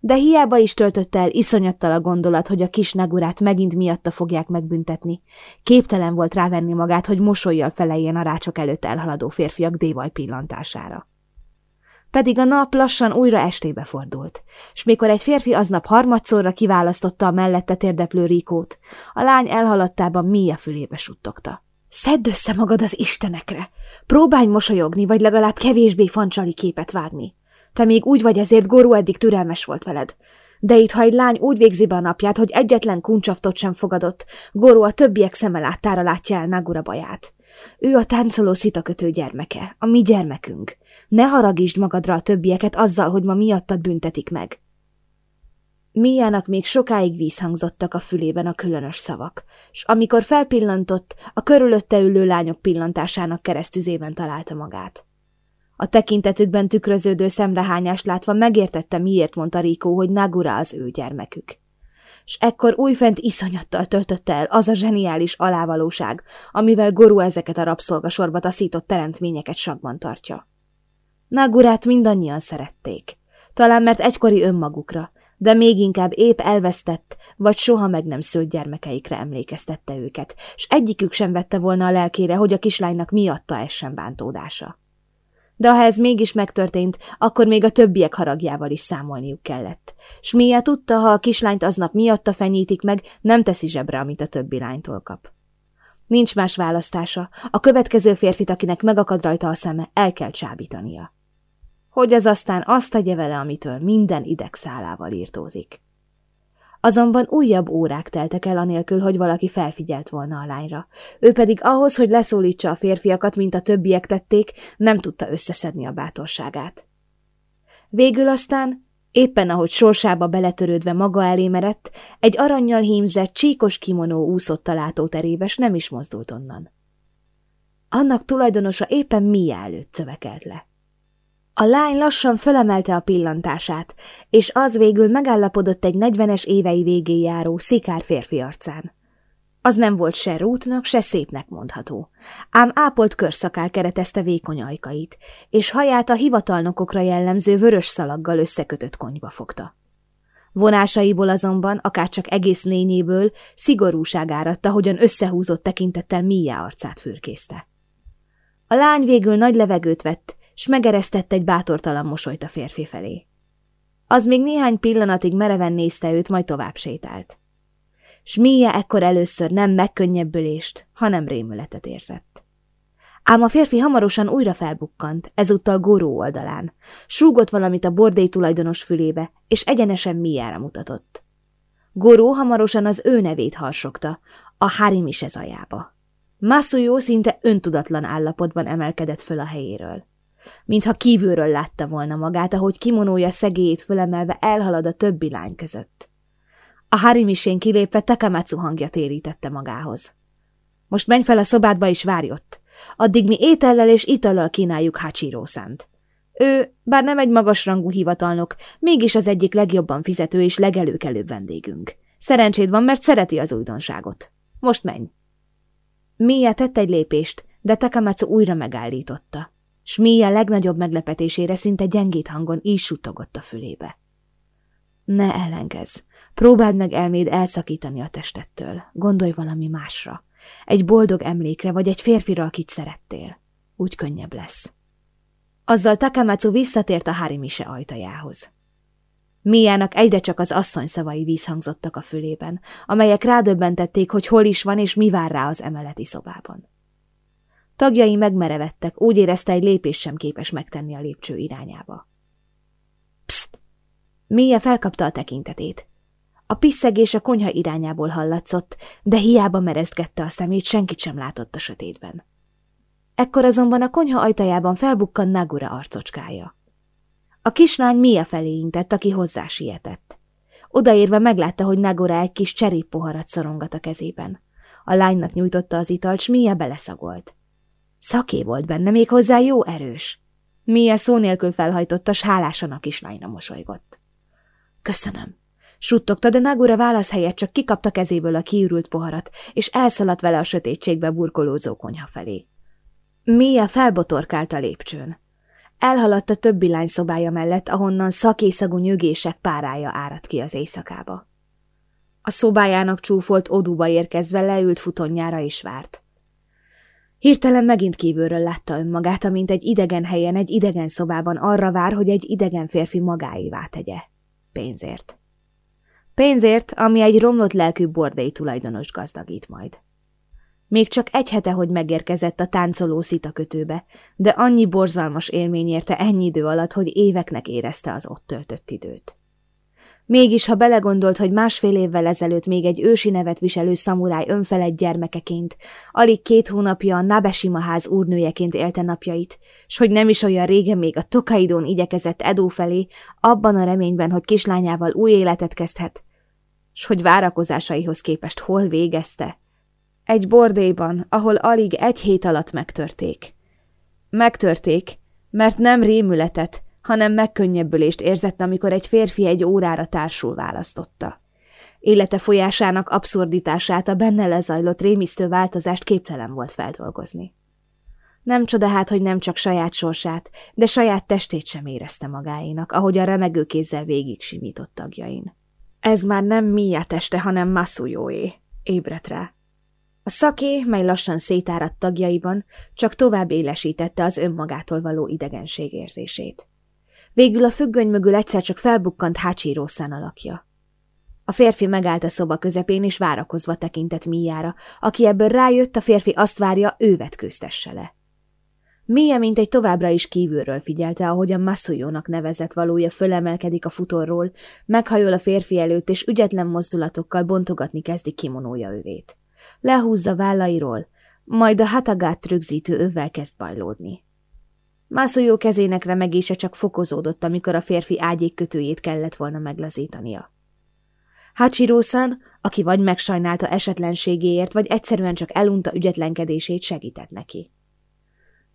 de hiába is töltötte el iszonyattal a gondolat, hogy a kis Nagurát megint miatta fogják megbüntetni. Képtelen volt rávenni magát, hogy mosolyjal feleljen a rácsok előtt elhaladó férfiak dévaj pillantására. pedig a nap lassan újra estébe fordult, s mikor egy férfi aznap harmadszorra kiválasztotta a mellette térdeplő Rikót, a lány elhaladtában Mia fülébe suttogta. Szedd össze magad az istenekre! Próbálj mosolyogni, vagy legalább kevésbé fancsali képet vágni. Te még úgy vagy ezért Gorú eddig türelmes volt veled. De itt, ha egy lány úgy végzi be a napját, hogy egyetlen kuncsaftot sem fogadott, Goró a többiek szeme láttára látja el Nagura baját. Ő a táncoló szitakötő gyermeke, a mi gyermekünk. Ne haragítsd magadra a többieket azzal, hogy ma miattad büntetik meg. Miának még sokáig vízhangzottak a fülében a különös szavak, s amikor felpillantott, a körülötte ülő lányok pillantásának keresztüzében találta magát. A tekintetükben tükröződő szemrehányást látva megértette, miért mondta Rikó, hogy Nagura az ő gyermekük. S ekkor újfent iszonyattal töltötte el az a zseniális alávalóság, amivel Goru ezeket a rabszolgasorba taszított teremtményeket sakban tartja. Nagurát mindannyian szerették, talán mert egykori önmagukra, de még inkább épp elvesztett, vagy soha meg nem szült gyermekeikre emlékeztette őket, s egyikük sem vette volna a lelkére, hogy a kislánynak miatta essen bántódása. De ha ez mégis megtörtént, akkor még a többiek haragjával is számolniuk kellett. S Mia tudta, ha a kislányt aznap miatta fenyítik meg, nem teszi zsebre, amit a többi lánytól kap. Nincs más választása. A következő férfit, akinek megakad rajta a szeme, el kell csábítania. Hogy az aztán azt tegye vele, amitől minden idegszálával írtózik. Azonban újabb órák teltek el anélkül, hogy valaki felfigyelt volna a lányra. Ő pedig ahhoz, hogy leszólítsa a férfiakat, mint a többiek tették, nem tudta összeszedni a bátorságát. Végül aztán, éppen ahogy sorsába beletörődve maga elé merett, egy aranyjal hímzett, csíkos kimonó úszott a látóterébe, s nem is mozdult onnan. Annak tulajdonosa éppen mi előtt szövekelt le. A lány lassan fölemelte a pillantását, és az végül megállapodott egy negyvenes évei végén járó szikár férfi arcán. Az nem volt se rútnak, se szépnek mondható, ám ápolt körszakál keretezte vékony ajkait, és haját a hivatalnokokra jellemző vörös szalaggal összekötött konyba fogta. Vonásaiból azonban, akárcsak egész lényéből, szigorúság áradta, hogyan összehúzott tekintettel Mia arcát fürkészte. A lány végül nagy levegőt vett, s megeresztett egy bátortalan mosolyt a férfi felé. Az még néhány pillanatig mereven nézte őt, majd tovább sétált. S Mia ekkor először nem megkönnyebbülést, hanem rémületet érzett. Ám a férfi hamarosan újra felbukkant, ezúttal Goró oldalán. Súgott valamit a bordély tulajdonos fülébe, és egyenesen Miára mutatott. Goró hamarosan az ő nevét harsogta, a Harimise zajába. Masuyo szinte öntudatlan állapotban emelkedett föl a helyéről mintha kívülről látta volna magát, ahogy kimonója szegélyét fölemelve elhalad a többi lány között. A harimisén kilépve Takamatsu hangja térítette magához. Most menj fel a szobádba és várj ott. Addig mi étellel és itallal kínáljuk hachiro -szánt. Ő, bár nem egy magasrangú hivatalnok, mégis az egyik legjobban fizető és legelőkelőbb vendégünk. Szerencséd van, mert szereti az újdonságot. Most menj. Mia tett egy lépést, de Takamatsu újra megállította s Mia legnagyobb meglepetésére szinte gyengét hangon így suttogott a fülébe. Ne elengezz, próbáld meg elméd elszakítani a testettől, gondolj valami másra, egy boldog emlékre vagy egy férfira, akit szerettél. Úgy könnyebb lesz. Azzal Takamatsu visszatért a Harimise ajtajához. Miának egyre csak az asszony szavai vízhangzottak a fülében, amelyek rádöbbentették, hogy hol is van és mi vár rá az emeleti szobában. Tagjai megmerevettek, úgy érezte, egy lépés sem képes megtenni a lépcső irányába. Pszt! Mia felkapta a tekintetét. A piszegés a konyha irányából hallatszott, de hiába merezgette a szemét, senkit sem látott a sötétben. Ekkor azonban a konyha ajtajában felbukkan Nagura arcocskája. A kislány Mia felé intett, aki hozzá sietett. Odaérve meglátta, hogy Nagura egy kis cseréppoharat szorongat a kezében. A lánynak nyújtotta az italt, s Mia beleszagolt. Szaké volt benne, még hozzá jó erős. Mia szó nélkül felhajtotta, s hálásan a kislányra mosolygott. Köszönöm. Suttogta, de Nagura válasz helyett csak kikapta kezéből a kiürült poharat, és elszaladt vele a sötétségbe burkolózó konyha felé. Mia felbotorkált a lépcsőn. Elhaladt a többi lány szobája mellett, ahonnan szakészagú nyögések párája áradt ki az éjszakába. A szobájának csúfolt odúba érkezve leült futonjára is várt. Hirtelen megint kívülről látta önmagát, amint egy idegen helyen, egy idegen szobában arra vár, hogy egy idegen férfi magáévá tegye. Pénzért. Pénzért, ami egy romlott lelkű bordély tulajdonos gazdagít majd. Még csak egy hete, hogy megérkezett a táncoló szitakötőbe, de annyi borzalmas élmény érte ennyi idő alatt, hogy éveknek érezte az ott töltött időt. Mégis, ha belegondolt, hogy másfél évvel ezelőtt még egy ősi nevet viselő szamuráj önfelett gyermekeként, alig két hónapja a Nabesima ház úrnőjeként élte napjait, s hogy nem is olyan régen még a Tokaidon igyekezett Edo felé, abban a reményben, hogy kislányával új életet kezdhet, s hogy várakozásaihoz képest hol végezte. Egy bordéban, ahol alig egy hét alatt megtörték. Megtörték, mert nem rémületet, hanem megkönnyebbülést érzett, amikor egy férfi egy órára társul választotta. Élete folyásának abszurditását, a benne lezajlott rémisztő változást képtelen volt feldolgozni. Nem csoda hát, hogy nem csak saját sorsát, de saját testét sem érezte magáénak, ahogy a remegő kézzel végig simított tagjain. Ez már nem Mia teste, hanem Masujóé, ébredt rá. A szaké, mely lassan szétáradt tagjaiban, csak tovább élesítette az önmagától való idegenség érzését. Végül a függöny mögül egyszer csak felbukkant Hácsíró alakja. A férfi megállt a szoba közepén, és várakozva tekintett Míjára, aki ebből rájött, a férfi azt várja, ő vetkőztesse le. Mia, mint egy továbbra is kívülről figyelte, ahogy a Masujónak nevezett valója fölemelkedik a futorról, meghajol a férfi előtt, és ügyetlen mozdulatokkal bontogatni kezdi kimonója övét. Lehúzza vállairól, majd a hatagát rögzítő övvel kezd bajlódni. Mászójó kezének remegése csak fokozódott, amikor a férfi ágyék kötőjét kellett volna meglazítania. Hachirosan, aki vagy megsajnálta esetlenségéért, vagy egyszerűen csak elunta ügyetlenkedését, segített neki.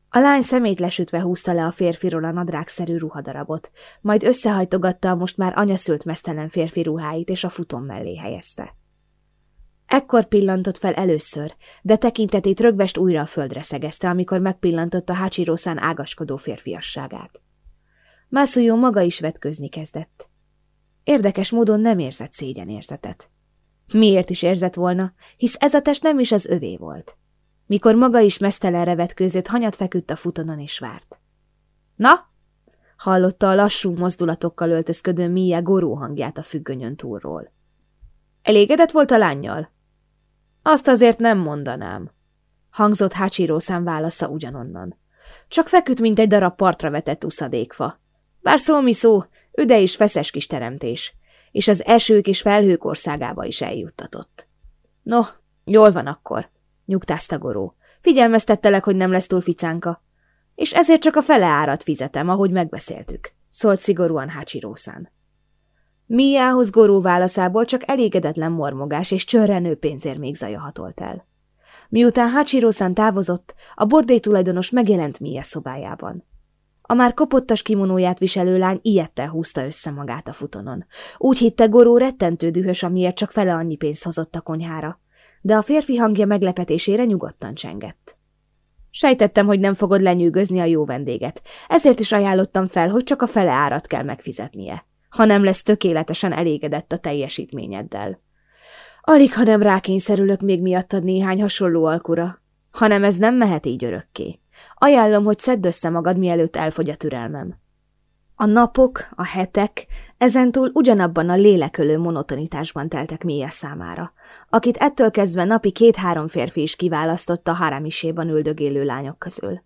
A lány szemét lesütve húzta le a férfiról a nadrágszerű ruhadarabot, majd összehajtogatta a most már anyaszült mesztelen férfi ruháit, és a futon mellé helyezte. Ekkor pillantott fel először, de tekintetét rögvest újra a földre szegezte, amikor megpillantotta Hachirosan ágaskodó férfiasságát. Mászújó maga is vetközni kezdett. Érdekes módon nem érzett szégyenérzetet. Miért is érzett volna, hisz ez a test nem is az övé volt. Mikor maga is mesztelenre vetkőzött, hanyat feküdt a futonon és várt. Na? hallotta a lassú mozdulatokkal öltözködő Mia goró hangját a függönyön túlról. Elégedett volt a lányjal? Azt azért nem mondanám, hangzott Hachiro szám válasza ugyanonnan. Csak feküdt, mint egy darab partra vetett uszadékfa. Bár szó mi szó, üde is feszes kis teremtés, és az esők és felhők országába is eljuttatott. No, jól van akkor, nyugtázta Goró. Figyelmeztettelek, hogy nem lesz túl ficánka. És ezért csak a fele árat fizetem, ahogy megbeszéltük, szólt szigorúan Hácsirószán. Miához Goró válaszából csak elégedetlen mormogás és csörrenő pénzért zaja hatolt el. Miután Hachirosan távozott, a bordély tulajdonos megjelent Mia szobájában. A már kopottas kimonóját viselő lány ilyettel húzta össze magát a futonon. Úgy hitte Goró rettentő dühös, amiért csak fele annyi pénzt hozott a konyhára, de a férfi hangja meglepetésére nyugodtan csengett. Sejtettem, hogy nem fogod lenyűgözni a jó vendéget, ezért is ajánlottam fel, hogy csak a fele árat kell megfizetnie ha nem lesz tökéletesen elégedett a teljesítményeddel. Alig, ha nem rákényszerülök még miattad néhány hasonló alkura, hanem ez nem mehet így örökké. Ajánlom, hogy szedd össze magad, mielőtt elfogy a türelmem. A napok, a hetek ezentúl ugyanabban a lélekölő monotonitásban teltek Mia számára, akit ettől kezdve napi két-három férfi is kiválasztott a haramiséban üldögélő lányok közül.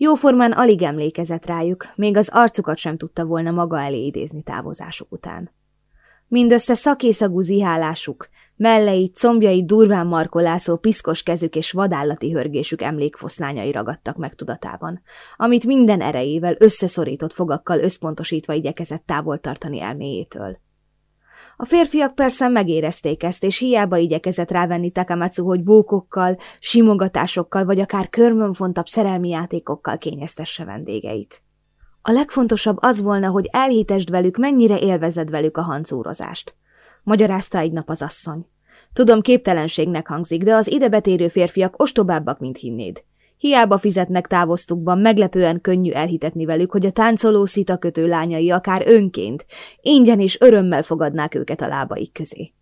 Jóformán alig emlékezett rájuk, még az arcukat sem tudta volna maga elé idézni távozásuk után. Mindössze szakészagú zihálásuk, mellei, combjai durván markolászó piszkos kezük és vadállati hörgésük emlékfoszlányai ragadtak meg tudatában, amit minden erejével összeszorított fogakkal összpontosítva igyekezett távol tartani elméjétől. A férfiak persze megérezték ezt, és hiába igyekezett rávenni Takamatsu, hogy bókokkal, simogatásokkal vagy akár körmönfontabb szerelmi játékokkal kényeztesse vendégeit. A legfontosabb az volna, hogy elhitesd velük, mennyire élvezed velük a hancúrozást. Magyarázta egy nap az asszony. Tudom, képtelenségnek hangzik, de az idebetérő férfiak ostobábbak, mint hinnéd. Hiába fizetnek távoztukban, meglepően könnyű elhitetni velük, hogy a táncoló szitakötő lányai akár önként, ingyen és örömmel fogadnák őket a lábaik közé.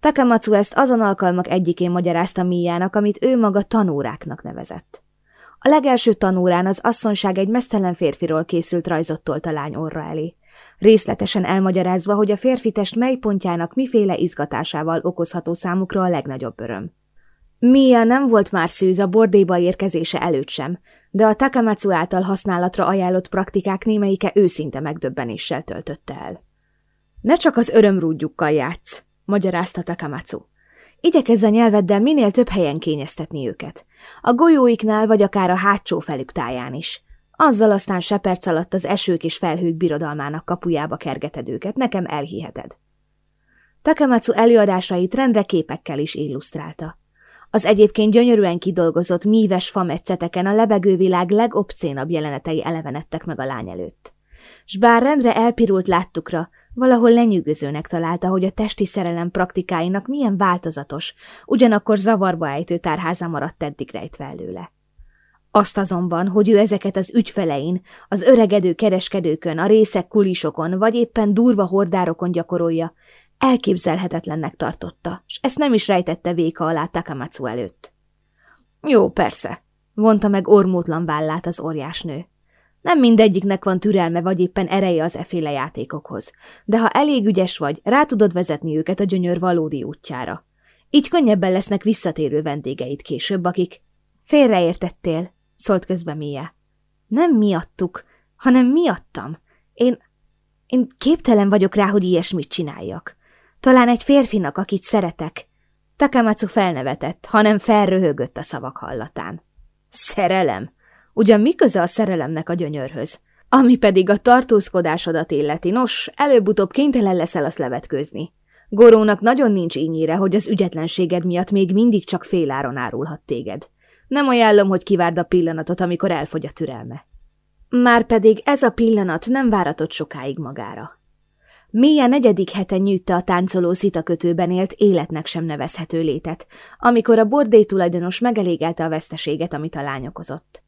Takamatsu ezt azon alkalmak egyikén magyarázta Miának, amit ő maga tanóráknak nevezett. A legelső tanórán az asszonság egy mesztelen férfiról készült rajzot tolt a lány orra elé, részletesen elmagyarázva, hogy a férfi test mely pontjának miféle izgatásával okozható számukra a legnagyobb öröm. Mia nem volt már szűz a bordéba érkezése előtt sem, de a Takamatsu által használatra ajánlott praktikák némelyike őszinte megdöbbenéssel töltötte el. Ne csak az örömrúdjukkal játsz, magyarázta Takamatsu. Igyekezz a nyelveddel minél több helyen kényeztetni őket. A golyóiknál vagy akár a hátsó felük táján is. Azzal aztán se alatt az esők és felhők birodalmának kapujába kergeted őket, nekem elhiheted. Takamatsu előadásait rendre képekkel is illusztrálta. Az egyébként gyönyörűen kidolgozott míves fametszeteken a lebegővilág legobszénabb jelenetei elevenedtek meg a lány előtt. S bár rendre elpirult láttukra, valahol lenyűgözőnek találta, hogy a testi szerelem praktikáinak milyen változatos, ugyanakkor zavarba ejtő tárháza maradt eddig rejtve előle. Azt azonban, hogy ő ezeket az ügyfelein, az öregedő kereskedőkön, a részek kulisokon, vagy éppen durva hordárokon gyakorolja, elképzelhetetlennek tartotta, s ezt nem is rejtette véka alá Takamatsu előtt. Jó, persze, vonta meg ormótlan vállát az óriásnő. Nem mindegyiknek van türelme vagy éppen ereje az eféle játékokhoz, de ha elég ügyes vagy, rá tudod vezetni őket a gyönyör valódi útjára. Így könnyebben lesznek visszatérő vendégeid később, akik... Félreértettél, szólt közbe Mia. Nem miattuk, hanem miattam. Én... én képtelen vagyok rá, hogy ilyesmit csináljak. Talán egy férfinak, akit szeretek. Takamatsu felnevetett, hanem felröhögött a szavak hallatán. Szerelem? Ugyan mi köze a szerelemnek a gyönyörhöz? Ami pedig a tartózkodásodat illeti, nos, előbb-utóbb kénytelen leszel azt levetkőzni. Gorónak nagyon nincs ínyire, hogy az ügyetlenséged miatt még mindig csak féláron árulhat téged. Nem ajánlom, hogy kivárd a pillanatot, amikor elfogy a türelme. Márpedig ez a pillanat nem váratott sokáig magára. Mélyen negyedik hete nyűjte a táncoló szitakötőben élt életnek sem nevezhető létet, amikor a bordé tulajdonos megelégelte a veszteséget, amit a lány okozott.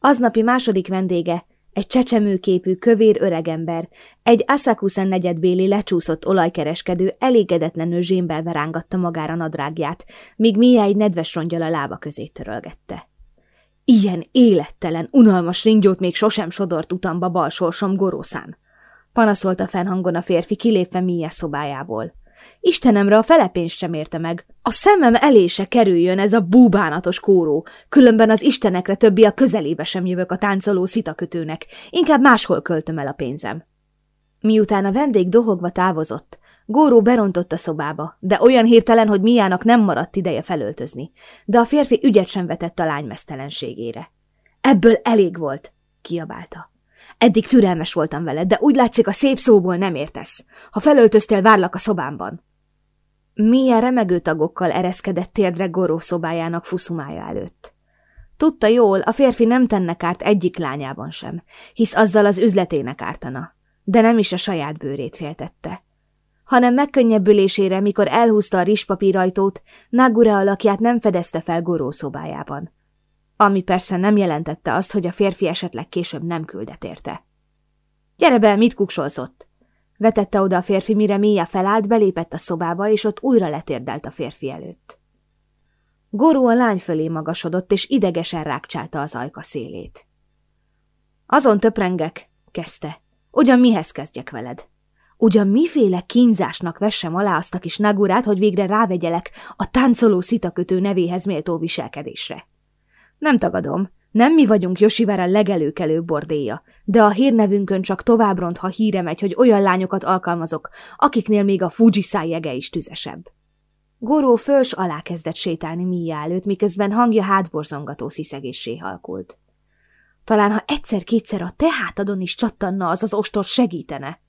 Aznapi második vendége, egy csecsemőképű, kövér öregember, egy Asakusen negyedbéli lecsúszott olajkereskedő elégedetlenül zsémbelve rángatta magára nadrágját, míg Mia egy nedves rongyal a lába közé törölgette. Ilyen élettelen, unalmas ringyót még sosem sodort utamba bal sorsom gorószán. Panaszolta fennhangon a férfi, kilépve Mia szobájából. Istenemre a felepénzt sem érte meg. A szemem elé se kerüljön ez a búbánatos kóró, különben az istenekre többi a közelébe sem jövök a táncoló szitakötőnek, inkább máshol költöm el a pénzem. Miután a vendég dohogva távozott, Góró berontott a szobába, de olyan hirtelen, hogy Miának nem maradt ideje felöltözni, de a férfi ügyet sem vetett a lány mesztelenségére. Ebből elég volt, kiabálta. Eddig türelmes voltam veled, de úgy látszik, a szép szóból nem értesz. Ha felöltöztél, várlak a szobámban. Milyen remegő tagokkal ereszkedett térdre Goró szobájának fuszumája előtt. Tudta jól, a férfi nem tenne kárt egyik lányában sem, hisz azzal az üzletének ártana, de nem is a saját bőrét féltette. Hanem megkönnyebbülésére, mikor elhúzta a rizspapírajtót, Nagura alakját nem fedezte fel Goró szobájában ami persze nem jelentette azt, hogy a férfi esetleg később nem küldet érte. – Gyere be, mit kuksolszott? Vetette oda a férfi, mire Mia felállt, belépett a szobába, és ott újra letérdelt a férfi előtt. Goró a lány fölé magasodott, és idegesen rákcsálta az ajka szélét. Azon töprengek, kezdte. Ugyan mihez kezdjek veled? Ugyan miféle kínzásnak vessem alá azt a kis nagurát, hogy végre rávegyelek a táncoló szitakötő nevéhez méltó viselkedésre? Nem tagadom, nem mi vagyunk Josiver a legelőkelőbb bordéja, de a hírnevünkön csak tovább ront, ha híre megy, hogy olyan lányokat alkalmazok, akiknél még a Fujisan jege is tüzesebb. Goró föls alá kezdett sétálni Mia előtt, miközben hangja hátborzongató sziszegéssé halkult. Talán, ha egyszer-kétszer a te hátadon is csattanna, az az ostor segítene.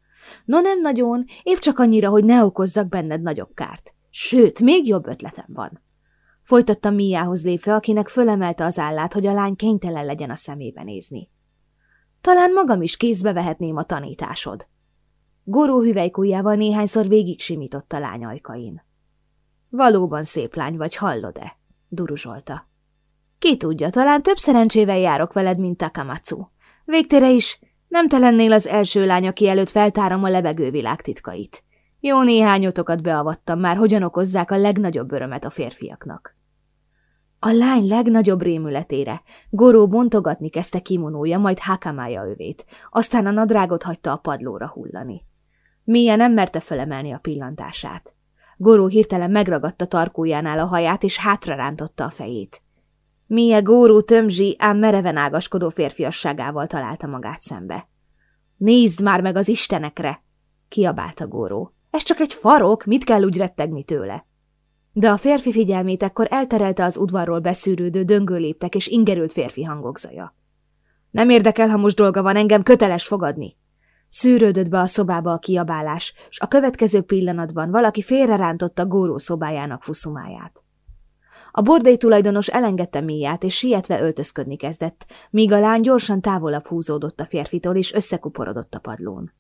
No nem nagyon, épp csak annyira, hogy ne okozzak benned nagyobb kárt. Sőt, még jobb ötletem van. Folytatta Miához lépve, akinek fölemelte az állát, hogy a lány kénytelen legyen a szemébe nézni. Talán magam is kézbe vehetném a tanításod. Goró hüvelykújjával néhányszor végig simított a lány ajkain. Valóban szép lány vagy, hallod-e? duruzsolta. Ki tudja, talán több szerencsével járok veled, mint Takamatsu. Végtére is nem te lennél az első lány, aki előtt feltárom a levegővilág titkait. Jó néhányotokat beavattam már, hogyan okozzák a legnagyobb örömet a férfiaknak. A lány legnagyobb rémületére Goró bontogatni kezdte kimonója, majd hákamája övét, aztán a nadrágot hagyta a padlóra hullani. Mia nem merte felemelni a pillantását. Goró hirtelen megragadta tarkójánál a haját, és hátra rántotta a fejét. Mia Góró tömzsi, ám mereven ágaskodó férfiasságával találta magát szembe. Nézd már meg az istenekre! kiabálta Góró. Ez csak egy farok, mit kell úgy rettegni tőle? De a férfi figyelmét ekkor elterelte az udvarról beszűrődő döngőléptek és ingerült férfi hangok zaja. Nem érdekel, ha most dolga van, engem köteles fogadni. Szűrődött be a szobába a kiabálás, s a következő pillanatban valaki félrerántotta Góró szobájának fuszumáját. A bordély tulajdonos elengedte Míját, és sietve öltözködni kezdett, míg a lány gyorsan távolabb húzódott a férfitól, és összekuporodott a padlón.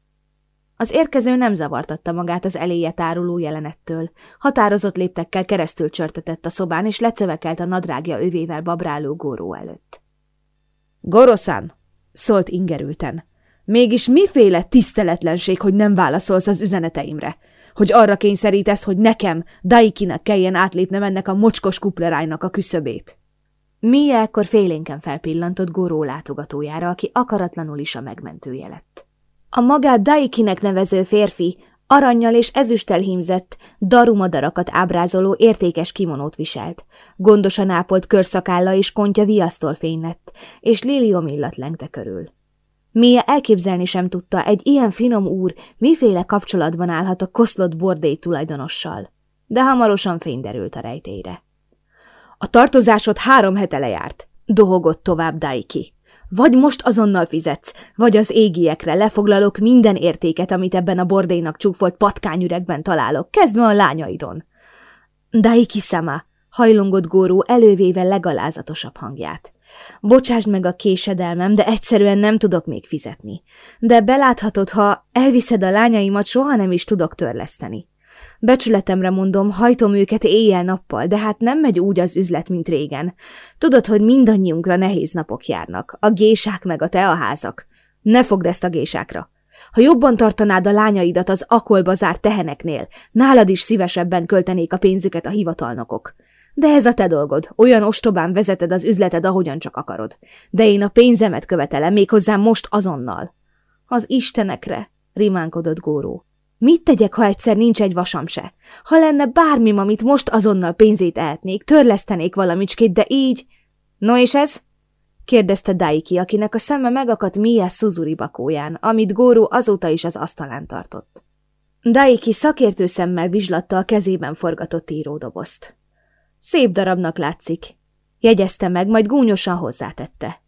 Az érkező nem zavartatta magát az eléje táruló jelenettől. Határozott léptekkel keresztül csörtetett a szobán, és lecövekelt a nadrágja övével babráló góró előtt. Goroszán! szólt ingerülten. Mégis miféle tiszteletlenség, hogy nem válaszolsz az üzeneteimre? Hogy arra kényszerítesz, hogy nekem, Daikinak kelljen átlépnem ennek a mocskos kuplerájnak a küszöbét? Mia ekkor félénken felpillantott Goró látogatójára, aki akaratlanul is a megmentője lett. A magát Daikinek nevező férfi aranyjal és ezüsttel hímzett, darumadarakat ábrázoló értékes kimonót viselt. Gondosan ápolt körszakálla és kontja viasztól fény és lilium illat lengte körül. Mia elképzelni sem tudta, egy ilyen finom úr miféle kapcsolatban állhat a koszlott bordély tulajdonossal. De hamarosan fény derült a rejtélyre. A tartozásod három hete lejárt, dohogott tovább Daiki. Vagy most azonnal fizetsz, vagy az égiekre lefoglalok minden értéket, amit ebben a bordélynak csúfolt patkányüregben találok, kezdve a lányaidon. Daiki sama, hajlongott Góró elővéve legalázatosabb hangját. Bocsásd meg a késedelmem, de egyszerűen nem tudok még fizetni. De beláthatod, ha elviszed a lányaimat, soha nem is tudok törleszteni. Becsületemre mondom, hajtom őket éjjel-nappal, de hát nem megy úgy az üzlet, mint régen. Tudod, hogy mindannyiunkra nehéz napok járnak, a gésák meg a teaházak. Ne fogd ezt a gésákra. Ha jobban tartanád a lányaidat az akolba zárt teheneknél, nálad is szívesebben költenék a pénzüket a hivatalnokok. De ez a te dolgod, olyan ostobán vezeted az üzleted, ahogyan csak akarod. De én a pénzemet követelem, méghozzá most azonnal. Az istenekre, rimánkodott Góró. Mit tegyek, ha egyszer nincs egy vasam se? Ha lenne bármim, amit most azonnal pénzét ehetnék, törlesztenék valamicskét, de így... No és ez? kérdezte Daiki, akinek a szeme megakadt Mia Suzuri bakóján, amit Góró azóta is az asztalán tartott. Daiki szakértő szemmel vizslatta a kezében forgatott íródobozt. Szép darabnak látszik, jegyezte meg, majd gúnyosan hozzátette.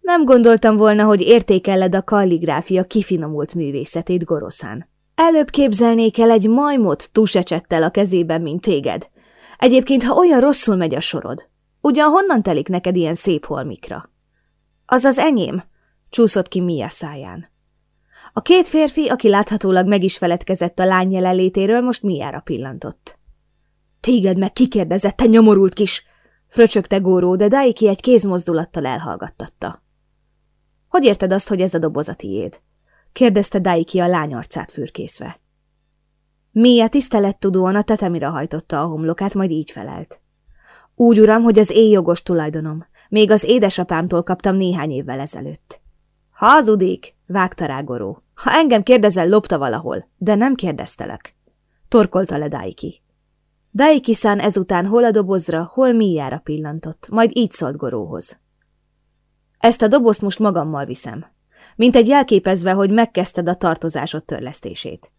Nem gondoltam volna, hogy értékeled a kalligráfia kifinomult művészetét Goroszán. Előbb képzelnék el egy majmot túsecsettel a kezében, mint téged. Egyébként, ha olyan rosszul megy a sorod, ugyan honnan telik neked ilyen szép holmikra? Az az enyém, csúszott ki Mia száján. A két férfi, aki láthatólag meg is feledkezett a lány jelenlétéről, most Miára pillantott. Téged meg kikérdezett, te nyomorult kis! Fröcsögte Góró, de Daiki egy kézmozdulattal elhallgattatta. Hogy érted azt, hogy ez a doboz a tiéd? Kérdezte Daiki a lány arcát fürkészve. Mia tisztelettudóan a tetemire hajtotta a homlokát, majd így felelt. Úgy, uram, hogy az éjjogos tulajdonom. Még az édesapámtól kaptam néhány évvel ezelőtt. Hazudik, vágta rá Goró. Ha engem kérdezel, lopta valahol, de nem kérdeztelek. Torkolta le Daiki. Daiki-szán ezután hol a dobozra, hol Miára pillantott, majd így szólt Goróhoz. Ezt a dobozt most magammal viszem mint egy jelképezve, hogy megkezdted a tartozásod törlesztését.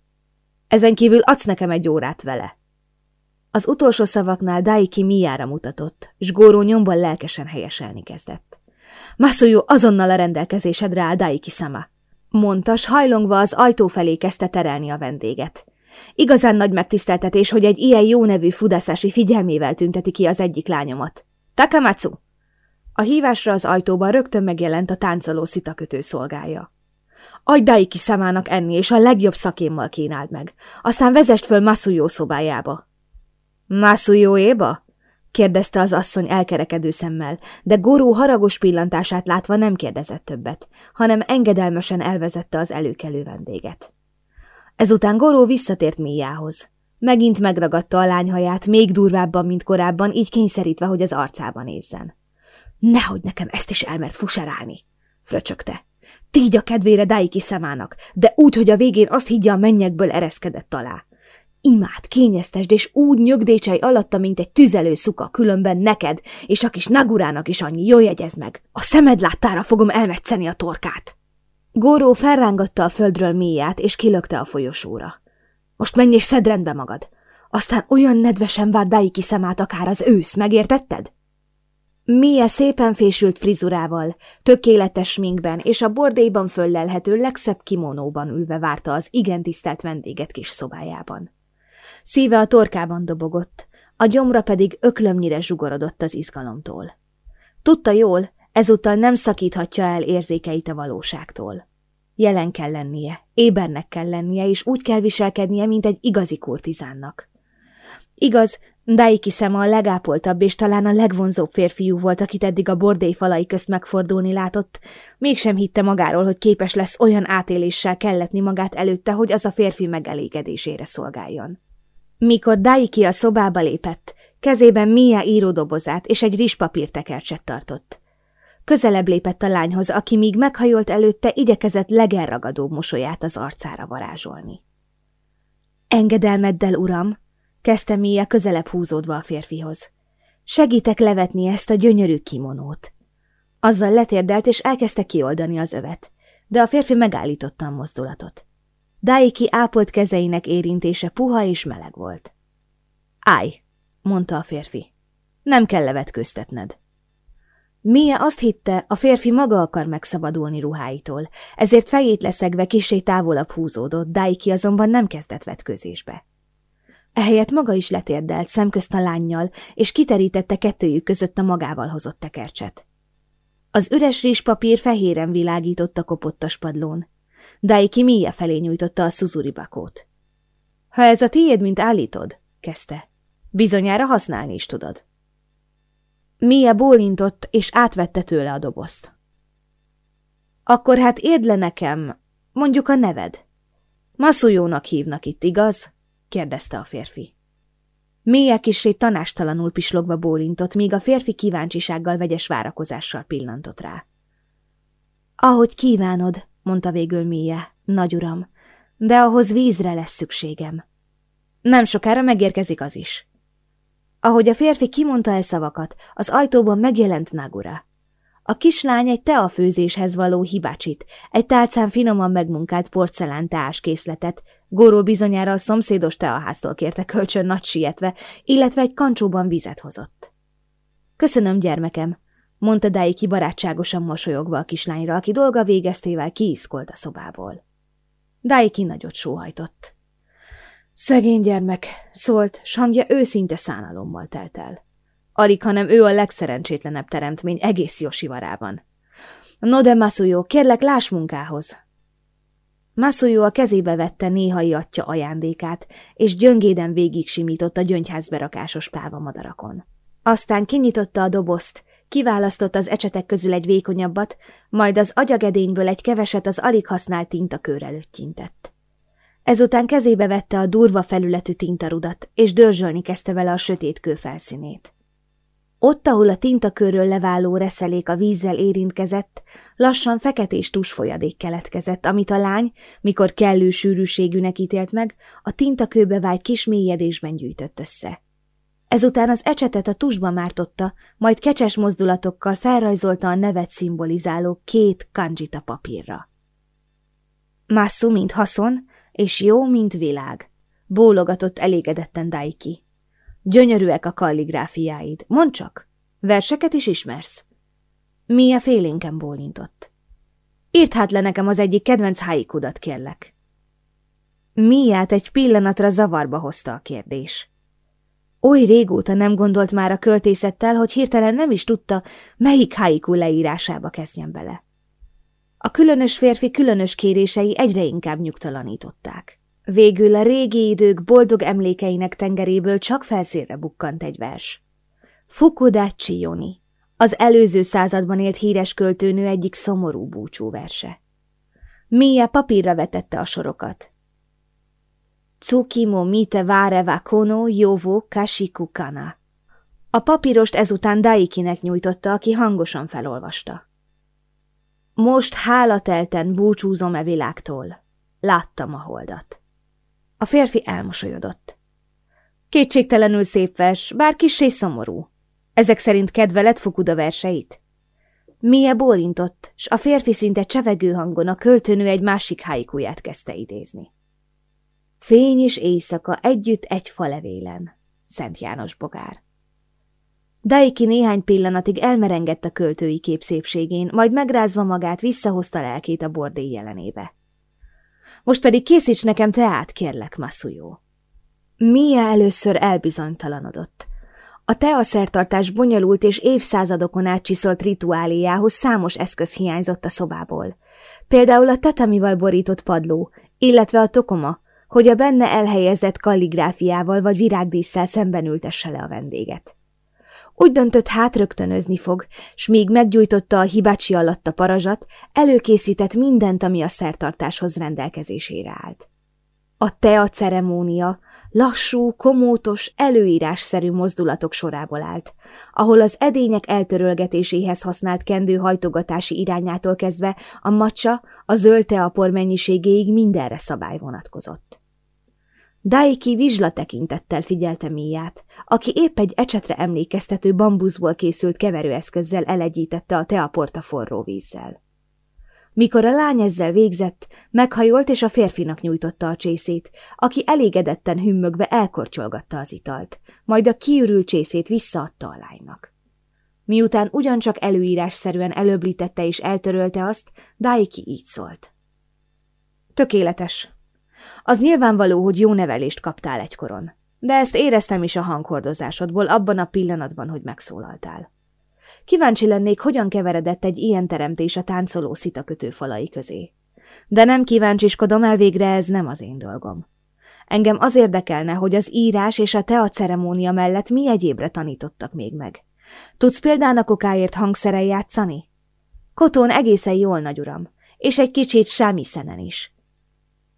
Ezen kívül adsz nekem egy órát vele. Az utolsó szavaknál Daiki Miára mutatott, s Góró nyomban lelkesen helyeselni kezdett. Masuyo azonnal a rendelkezésedre áll Daiki sama, mondta, hajlongva az ajtó felé kezdte terelni a vendéget. Igazán nagy megtiszteltetés, hogy egy ilyen jó nevű fudaszási figyelmével tünteti ki az egyik lányomat. Takamatsu! A hívásra az ajtóban rögtön megjelent a táncoló szitakötő szolgája. Adj Daiki számának enni, és a legjobb szakémmal kínáld meg. Aztán vezest föl Masuyo szobájába. Masuyoéba? kérdezte az asszony elkerekedő szemmel, de Goró haragos pillantását látva nem kérdezett többet, hanem engedelmesen elvezette az előkelő vendéget. Ezután Goró visszatért Míjához. Megint megragadta a lányhaját, még durvábban, mint korábban, így kényszerítve, hogy az arcába nézzen. Nehogy nekem ezt is elmert fuserálni, fröcsögte. Tégy a kedvére Daiki szemának, de úgy, hogy a végén azt higgye a mennyekből ereszkedett alá. Imád, kényeztesd, és úgy nyögdécsei alatta, mint egy tüzelő szuka, különben neked, és a kis Nagurának is annyi, jó jegyez meg. A szemed láttára fogom elmetszeni a torkát. Góró felrángatta a földről mélyát, és kilökte a folyosóra. Most menj és szedd rendbe magad. Aztán olyan nedvesen vár Daiki szemát akár az ősz, megértetted? Mia szépen fésült frizurával, tökéletes sminkben és a bordélyban föllelhető legszebb kimonóban ülve várta az igen tisztelt vendéget kis szobájában. Szíve a torkában dobogott, a gyomra pedig öklömnyire zsugorodott az izgalomtól. Tudta jól, ezúttal nem szakíthatja el érzékeit a valóságtól. Jelen kell lennie, ébernek kell lennie, és úgy kell viselkednie, mint egy igazi kurtizánnak. Igaz, Daiki szema a legápoltabb és talán a legvonzóbb férfiú volt, akit eddig a bordély falai közt megfordulni látott. Mégsem hitte magáról, hogy képes lesz olyan átéléssel kelletni magát előtte, hogy az a férfi megelégedésére szolgáljon. Mikor Daiki a szobába lépett, kezében Mia íródobozát és egy rizspapírtekercset tartott. Közelebb lépett a lányhoz, aki míg meghajolt előtte, igyekezett legelragadóbb mosolyát az arcára varázsolni. Engedelmeddel, uram, kezdte Mia közelebb húzódva a férfihoz. Segítek levetni ezt a gyönyörű kimonót. Azzal letérdelt, és elkezdte kioldani az övet, de a férfi megállította a mozdulatot. Daiki ápolt kezeinek érintése puha és meleg volt. Állj, mondta a férfi. Nem kell levetkőztetned. Mia azt hitte, a férfi maga akar megszabadulni ruháitól, ezért fejét leszegve kisé távolabb húzódott, Daiki azonban nem kezdett vetkőzésbe. Ehelyett maga is letérdelt szemközt a lányjal, és kiterítette kettőjük között a magával hozott tekercset. Az üres rizspapír fehéren világított a kopottas padlón. Daiki Mia felé nyújtotta a Suzuri bakót. Ha ez a tiéd, mint állítod, kezdte. Bizonyára használni is tudod. Mia bólintott, és átvette tőle a dobozt. Akkor hát érd le nekem, mondjuk a neved. Masujónak hívnak itt, igaz? Kérdezte a férfi. Mélye kisé tanástalanul pislogva bólintott, míg a férfi kíváncsisággal vegyes várakozással pillantott rá. Ahogy kívánod, mondta végül Mélye, nagy uram, de ahhoz vízre lesz szükségem. Nem sokára megérkezik az is. Ahogy a férfi kimondta el szavakat, az ajtóban megjelent Nagura. A kislány egy teafőzéshez való hibácsit, egy tálcán finoman megmunkált porcelán készletet, Góró bizonyára a szomszédos teaháztól kérte kölcsön nagy sietve, illetve egy kancsóban vizet hozott. Köszönöm, gyermekem, mondta Daiki barátságosan mosolyogva a kislányra, aki dolga végeztével kiiszkolt a szobából. Daiki nagyot sóhajtott. Szegény gyermek, szólt, s hangja őszinte szánalommal telt el. Alig, hanem ő a legszerencsétlenebb teremtmény egész Josivarában. No de Masuyo, kérlek, láss munkához! Masuyo a kezébe vette néhai atya ajándékát, és gyöngéden végig simított a gyöngyházberakásos páva madarakon. Aztán kinyitotta a dobozt, kiválasztott az ecsetek közül egy vékonyabbat, majd az agyagedényből egy keveset az alig használt tintakör előtt nyintett. Ezután kezébe vette a durva felületű tintarudat, és dörzsölni kezdte vele a sötét kő felszínét. Ott, ahol a tintakörről leváló reszelék a vízzel érintkezett, lassan feketés tusfolyadék keletkezett, amit a lány, mikor kellő sűrűségűnek ítélt meg, a tintakőbe vágy kis mélyedésben gyűjtött össze. Ezután az ecsetet a tusba mártotta, majd kecses mozdulatokkal felrajzolta a nevet szimbolizáló két kanjita papírra. Massu, mint haszon, és jó, mint világ. Bólogatott elégedetten Daiki. Gyönyörűek a kalligráfiáid. Mondd csak, verseket is ismersz? Mia félénken bólintott. Írt hát le nekem az egyik kedvenc haikudat, kérlek. Miát egy pillanatra zavarba hozta a kérdés. Oly régóta nem gondolt már a költészettel, hogy hirtelen nem is tudta, melyik haiku leírásába kezdjen bele. A különös férfi különös kérései egyre inkább nyugtalanították. Végül a régi idők boldog emlékeinek tengeréből csak felszínre bukkant egy vers. Fukudachi Joni, az előző században élt híres költőnő egyik szomorú búcsú verse. Mia papírra vetette a sorokat. Tsukimo mite váreva kono jovo kashikukana. A papírost ezután Daikinek nyújtotta, aki hangosan felolvasta. Most hálatelten búcsúzom e világtól. Láttam a holdat. A férfi elmosolyodott. Kétségtelenül szép vers, bár kissé szomorú. Ezek szerint kedveled Fukuda verseit? Mie bólintott, s a férfi szinte csevegő hangon a költőnő egy másik hájkúját kezdte idézni. Fény és éjszaka együtt egy falevélen. Szent János Bogár. Daiki néhány pillanatig elmerengett a költői kép szépségén, majd megrázva magát visszahozta lelkét a bordély jelenébe. Most pedig készíts nekem teát, kérlek, Masujó. Mia először elbizonytalanodott. A teaszertartás bonyolult és évszázadokon át csiszolt rituáléjához számos eszköz hiányzott a szobából. Például a tatamival borított padló, illetve a tokoma, hogy a benne elhelyezett kalligráfiával vagy virágdísszel szemben ültesse le a vendéget. Úgy döntött, hát rögtönözni fog, s míg meggyújtotta a hibácsi alatt a parazsat, előkészített mindent, ami a szertartáshoz rendelkezésére állt. A tea ceremónia lassú, komótos, előírásszerű mozdulatok sorából állt, ahol az edények eltörölgetéséhez használt kendő hajtogatási irányától kezdve a macsa, a zöld teapor mennyiségéig mindenre szabály vonatkozott. Daiki vizsla tekintettel figyelte Miát, aki épp egy ecsetre emlékeztető bambuszból készült keverőeszközzel elegyítette a teaport a forró vízzel. Mikor a lány ezzel végzett, meghajolt és a férfinak nyújtotta a csészét, aki elégedetten hümmögve elkortyolgatta az italt, majd a kiürült csészét visszaadta a lánynak. Miután ugyancsak előírásszerűen előblítette és eltörölte azt, Daiki így szólt. Tökéletes, az nyilvánvaló, hogy jó nevelést kaptál egykoron. De ezt éreztem is a hanghordozásodból abban a pillanatban, hogy megszólaltál. Kíváncsi lennék, hogyan keveredett egy ilyen teremtés a táncoló szitakötő falai közé. De nem kíváncsiskodom el végre, ez nem az én dolgom. Engem az érdekelne, hogy az írás és a tea ceremónia mellett mi egyébre tanítottak még meg. Tudsz példának okáért hangszeren játszani? Kotón egészen jól, nagy uram, és egy kicsit szenen is.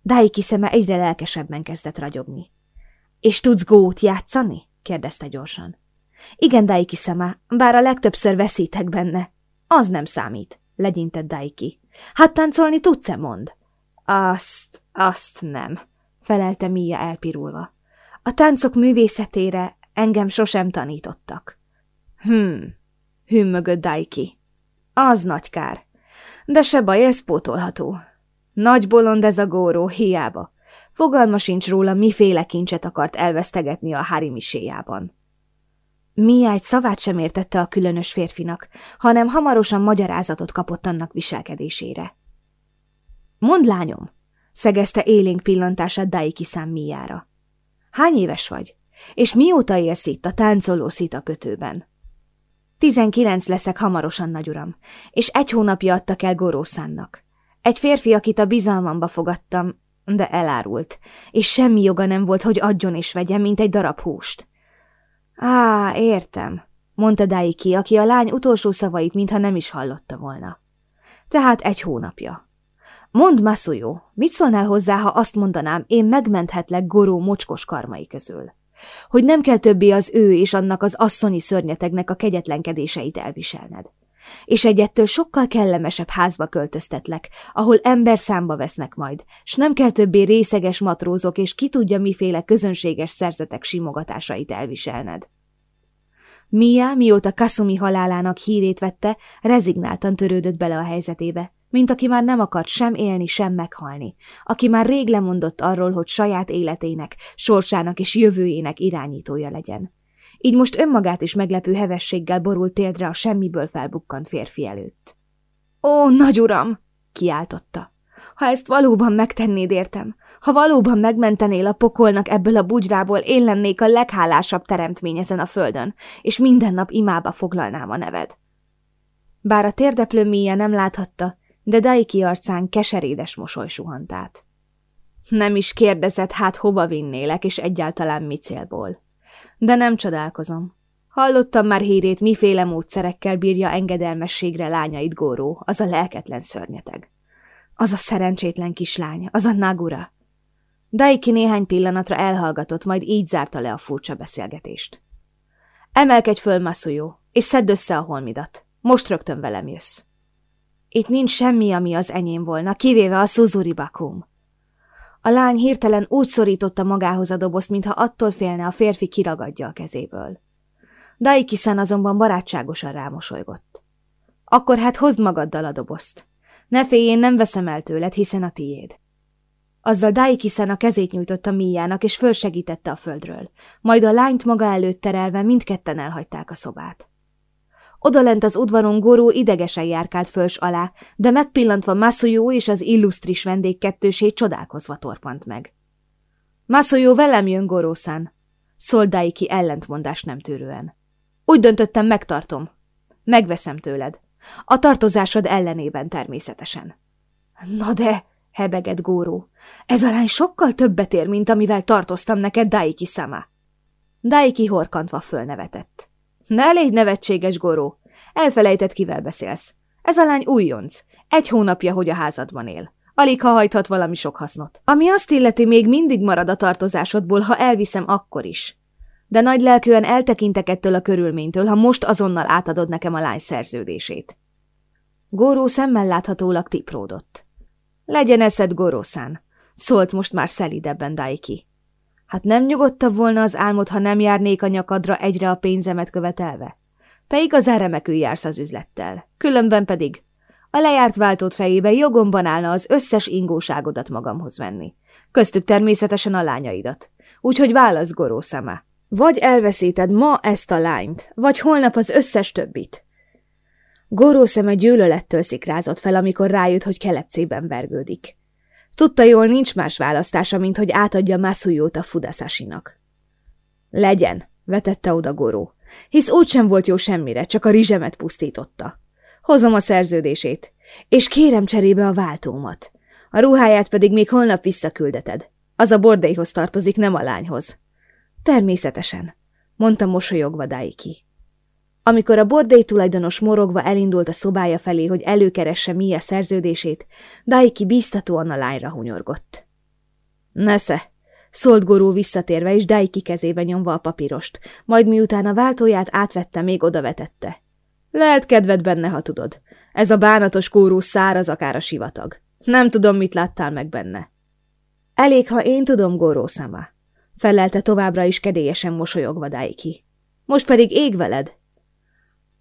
Daiki szeme egyre lelkesebben kezdett ragyogni. – És tudsz gót játszani? – kérdezte gyorsan. – Igen, Daiki szeme, bár a legtöbbször veszítek benne. – Az nem számít – legyintett Daiki. – Hát táncolni tudsz-e, mond? – Azt, azt nem – felelte Mia elpirulva. – A táncok művészetére engem sosem tanítottak. – Hm – hümmögött Daiki. – Az nagy kár. De se baj, ez pótolható. Nagy bolond ez a góró, hiába. Fogalma sincs róla, miféle kincset akart elvesztegetni a harimiséjában. Mia egy szavát sem értette a különös férfinak, hanem hamarosan magyarázatot kapott annak viselkedésére. Mondd, lányom, szegezte élénk pillantását Daiki szám Miára. Hány éves vagy? És mióta élsz itt a táncoló szita kötőben? Tizenkilenc leszek hamarosan, nagyuram, és egy hónapja adtak el Gorószánnak. Egy férfi, akit a bizalmamba fogadtam, de elárult, és semmi joga nem volt, hogy adjon és vegyen, mint egy darab húst. Á, értem, mondta Daiki, aki a lány utolsó szavait mintha nem is hallotta volna. Tehát egy hónapja. Mondd, Masuyo, mit szólnál hozzá, ha azt mondanám, én megmenthetlek Goró mocskos karmai közül? Hogy nem kell többé az ő és annak az asszonyi szörnyetegnek a kegyetlenkedéseit elviselned és egyettől sokkal kellemesebb házba költöztetlek, ahol ember számba vesznek majd, s nem kell többé részeges matrózok és ki tudja miféle közönséges szerzetek simogatásait elviselned. Mia, mióta Kasumi halálának hírét vette, rezignáltan törődött bele a helyzetébe, mint aki már nem akart sem élni, sem meghalni, aki már rég lemondott arról, hogy saját életének, sorsának és jövőjének irányítója legyen így most önmagát is meglepő hevességgel borult téldre a semmiből felbukkant férfi előtt. Ó, nagy uram! kiáltotta. Ha ezt valóban megtennéd értem, ha valóban megmentenél a pokolnak ebből a bugyrából, én lennék a leghálásabb teremtmény ezen a földön, és minden nap imába foglalnám a neved. Bár a térdeplő mélye nem láthatta, de Daiki arcán keserédes mosoly suhant át. Nem is kérdezett, hát hova vinnélek, és egyáltalán mi célból. De nem csodálkozom. Hallottam már hírét, miféle módszerekkel bírja engedelmességre lányait Góró, az a lelketlen szörnyeteg. Az a szerencsétlen kislány, az a Nagura. Daiki néhány pillanatra elhallgatott, majd így zárta le a furcsa beszélgetést. Emelkedj föl, Masuyo, és szedd össze a holmidat. Most rögtön velem jössz. Itt nincs semmi, ami az enyém volna, kivéve a Suzuri Bakum. A lány hirtelen úgy szorította magához a dobozt, mintha attól félne a férfi kiragadja a kezéből. Daiki-san azonban barátságosan rámosolygott. Akkor hát hozd magaddal a dobozt. Ne félj, én nem veszem el tőled, hiszen a tiéd. Azzal Daiki-san a kezét nyújtotta Míjának, és fölsegítette a földről. Majd a lányt maga előtt terelve mindketten elhagyták a szobát. Odalent az udvaron Goró idegesen járkált föls alá, de megpillantva Masuyo és az illusztris vendég kettősét csodálkozva torpant meg. Masuyo velem jön, Gorószán, szólt Daiki ellentmondás nem tűrően. Úgy döntöttem, megtartom. Megveszem tőled. A tartozásod ellenében természetesen. Na de, hebegett Góró, ez a lány sokkal többet ér, mint amivel tartoztam neked, Daiki sama. Daiki horkantva fölnevetett. Ne légy nevetséges, Goró. Elfelejtett, kivel beszélsz. Ez a lány újonc. Egy hónapja, hogy a házadban él. Alig ha hajthat valami sok hasznot. Ami azt illeti, még mindig marad a tartozásodból, ha elviszem akkor is. De nagy lelkűen eltekintek ettől a körülménytől, ha most azonnal átadod nekem a lány szerződését. Góró szemmel láthatólag tipródott. Legyen eszed, Górószán, szólt most már szelidebben Daiki. Hát nem nyugodtabb volna az álmod, ha nem járnék a nyakadra egyre a pénzemet követelve? Te igazán remekül jársz az üzlettel. Különben pedig a lejárt váltót fejébe jogomban állna az összes ingóságodat magamhoz venni. Köztük természetesen a lányaidat. Úgyhogy válasz, Goró szeme. Vagy elveszíted ma ezt a lányt, vagy holnap az összes többit. Goró szeme gyűlölettől szikrázott fel, amikor rájött, hogy kelepcében vergődik. Tudta jól, nincs más választása, mint hogy átadja Masuyót a Fudasasinak. Legyen, vetette oda Goró, hisz úgysem volt jó semmire, csak a rizsemet pusztította. Hozom a szerződését, és kérem cserébe a váltómat. A ruháját pedig még holnap visszaküldeted. Az a bordélyhoz tartozik, nem a lányhoz. Természetesen, mondta mosolyogva Daiki. Amikor a bordély tulajdonos morogva elindult a szobája felé, hogy előkeresse Mia szerződését, Daiki bíztatóan a lányra hunyorgott. Nesze, szólt Goró visszatérve, és Daiki kezébe nyomva a papírost, majd miután a váltóját átvette, még odavetette. Lehet kedved benne, ha tudod. Ez a bánatos kóró száraz akár a sivatag. Nem tudom, mit láttál meg benne. Elég, ha én tudom, Goró szama, felelte továbbra is kedélyesen mosolyogva Daiki. Most pedig ég veled,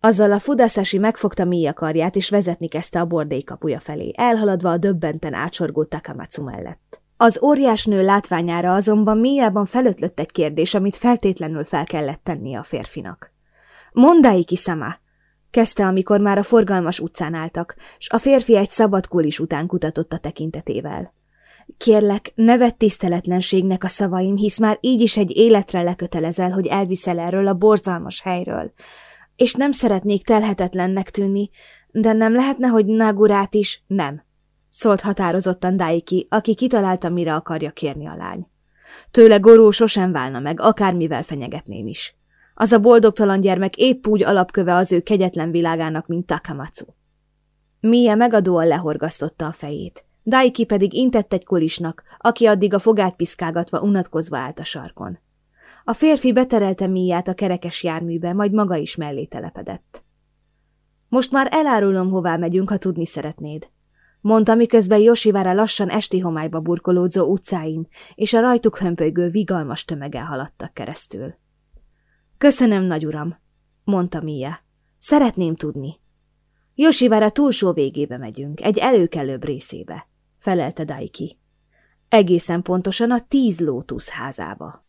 azzal a Fudasasi megfogta Mia karját, és vezetni kezdte a bordély kapuja felé, elhaladva a döbbenten átsorgó Takamatsu mellett. Az óriás nő látványára azonban Miában felötlött egy kérdés, amit feltétlenül fel kellett tennie a férfinak. Mondai kiszama! kezdte, amikor már a forgalmas utcán álltak, s a férfi egy szabad kulis után kutatott a tekintetével. Kérlek, ne vedd tiszteletlenségnek a szavaim, hisz már így is egy életre lekötelezel, hogy elviszel erről a borzalmas helyről és nem szeretnék telhetetlennek tűnni, de nem lehetne, hogy Nagurát is nem, szólt határozottan Daiki, aki kitalálta, mire akarja kérni a lány. Tőle Goró sosem válna meg, akármivel fenyegetném is. Az a boldogtalan gyermek épp úgy alapköve az ő kegyetlen világának, mint Takamatsu. Mia megadóan lehorgasztotta a fejét. Daiki pedig intett egy kulisnak, aki addig a fogát piszkálgatva unatkozva állt a sarkon. A férfi beterelte Míját a kerekes járműbe, majd maga is mellé telepedett. Most már elárulom, hová megyünk, ha tudni szeretnéd. Mondta, miközben Josivára lassan esti homályba burkolódzó utcáin, és a rajtuk hömpölygő vigalmas tömeggel haladtak keresztül. Köszönöm, nagy uram, mondta Mia. Szeretném tudni. Josivára túlsó végébe megyünk, egy előkelőbb részébe, felelte Daiki. Egészen pontosan a tíz lótusz házába.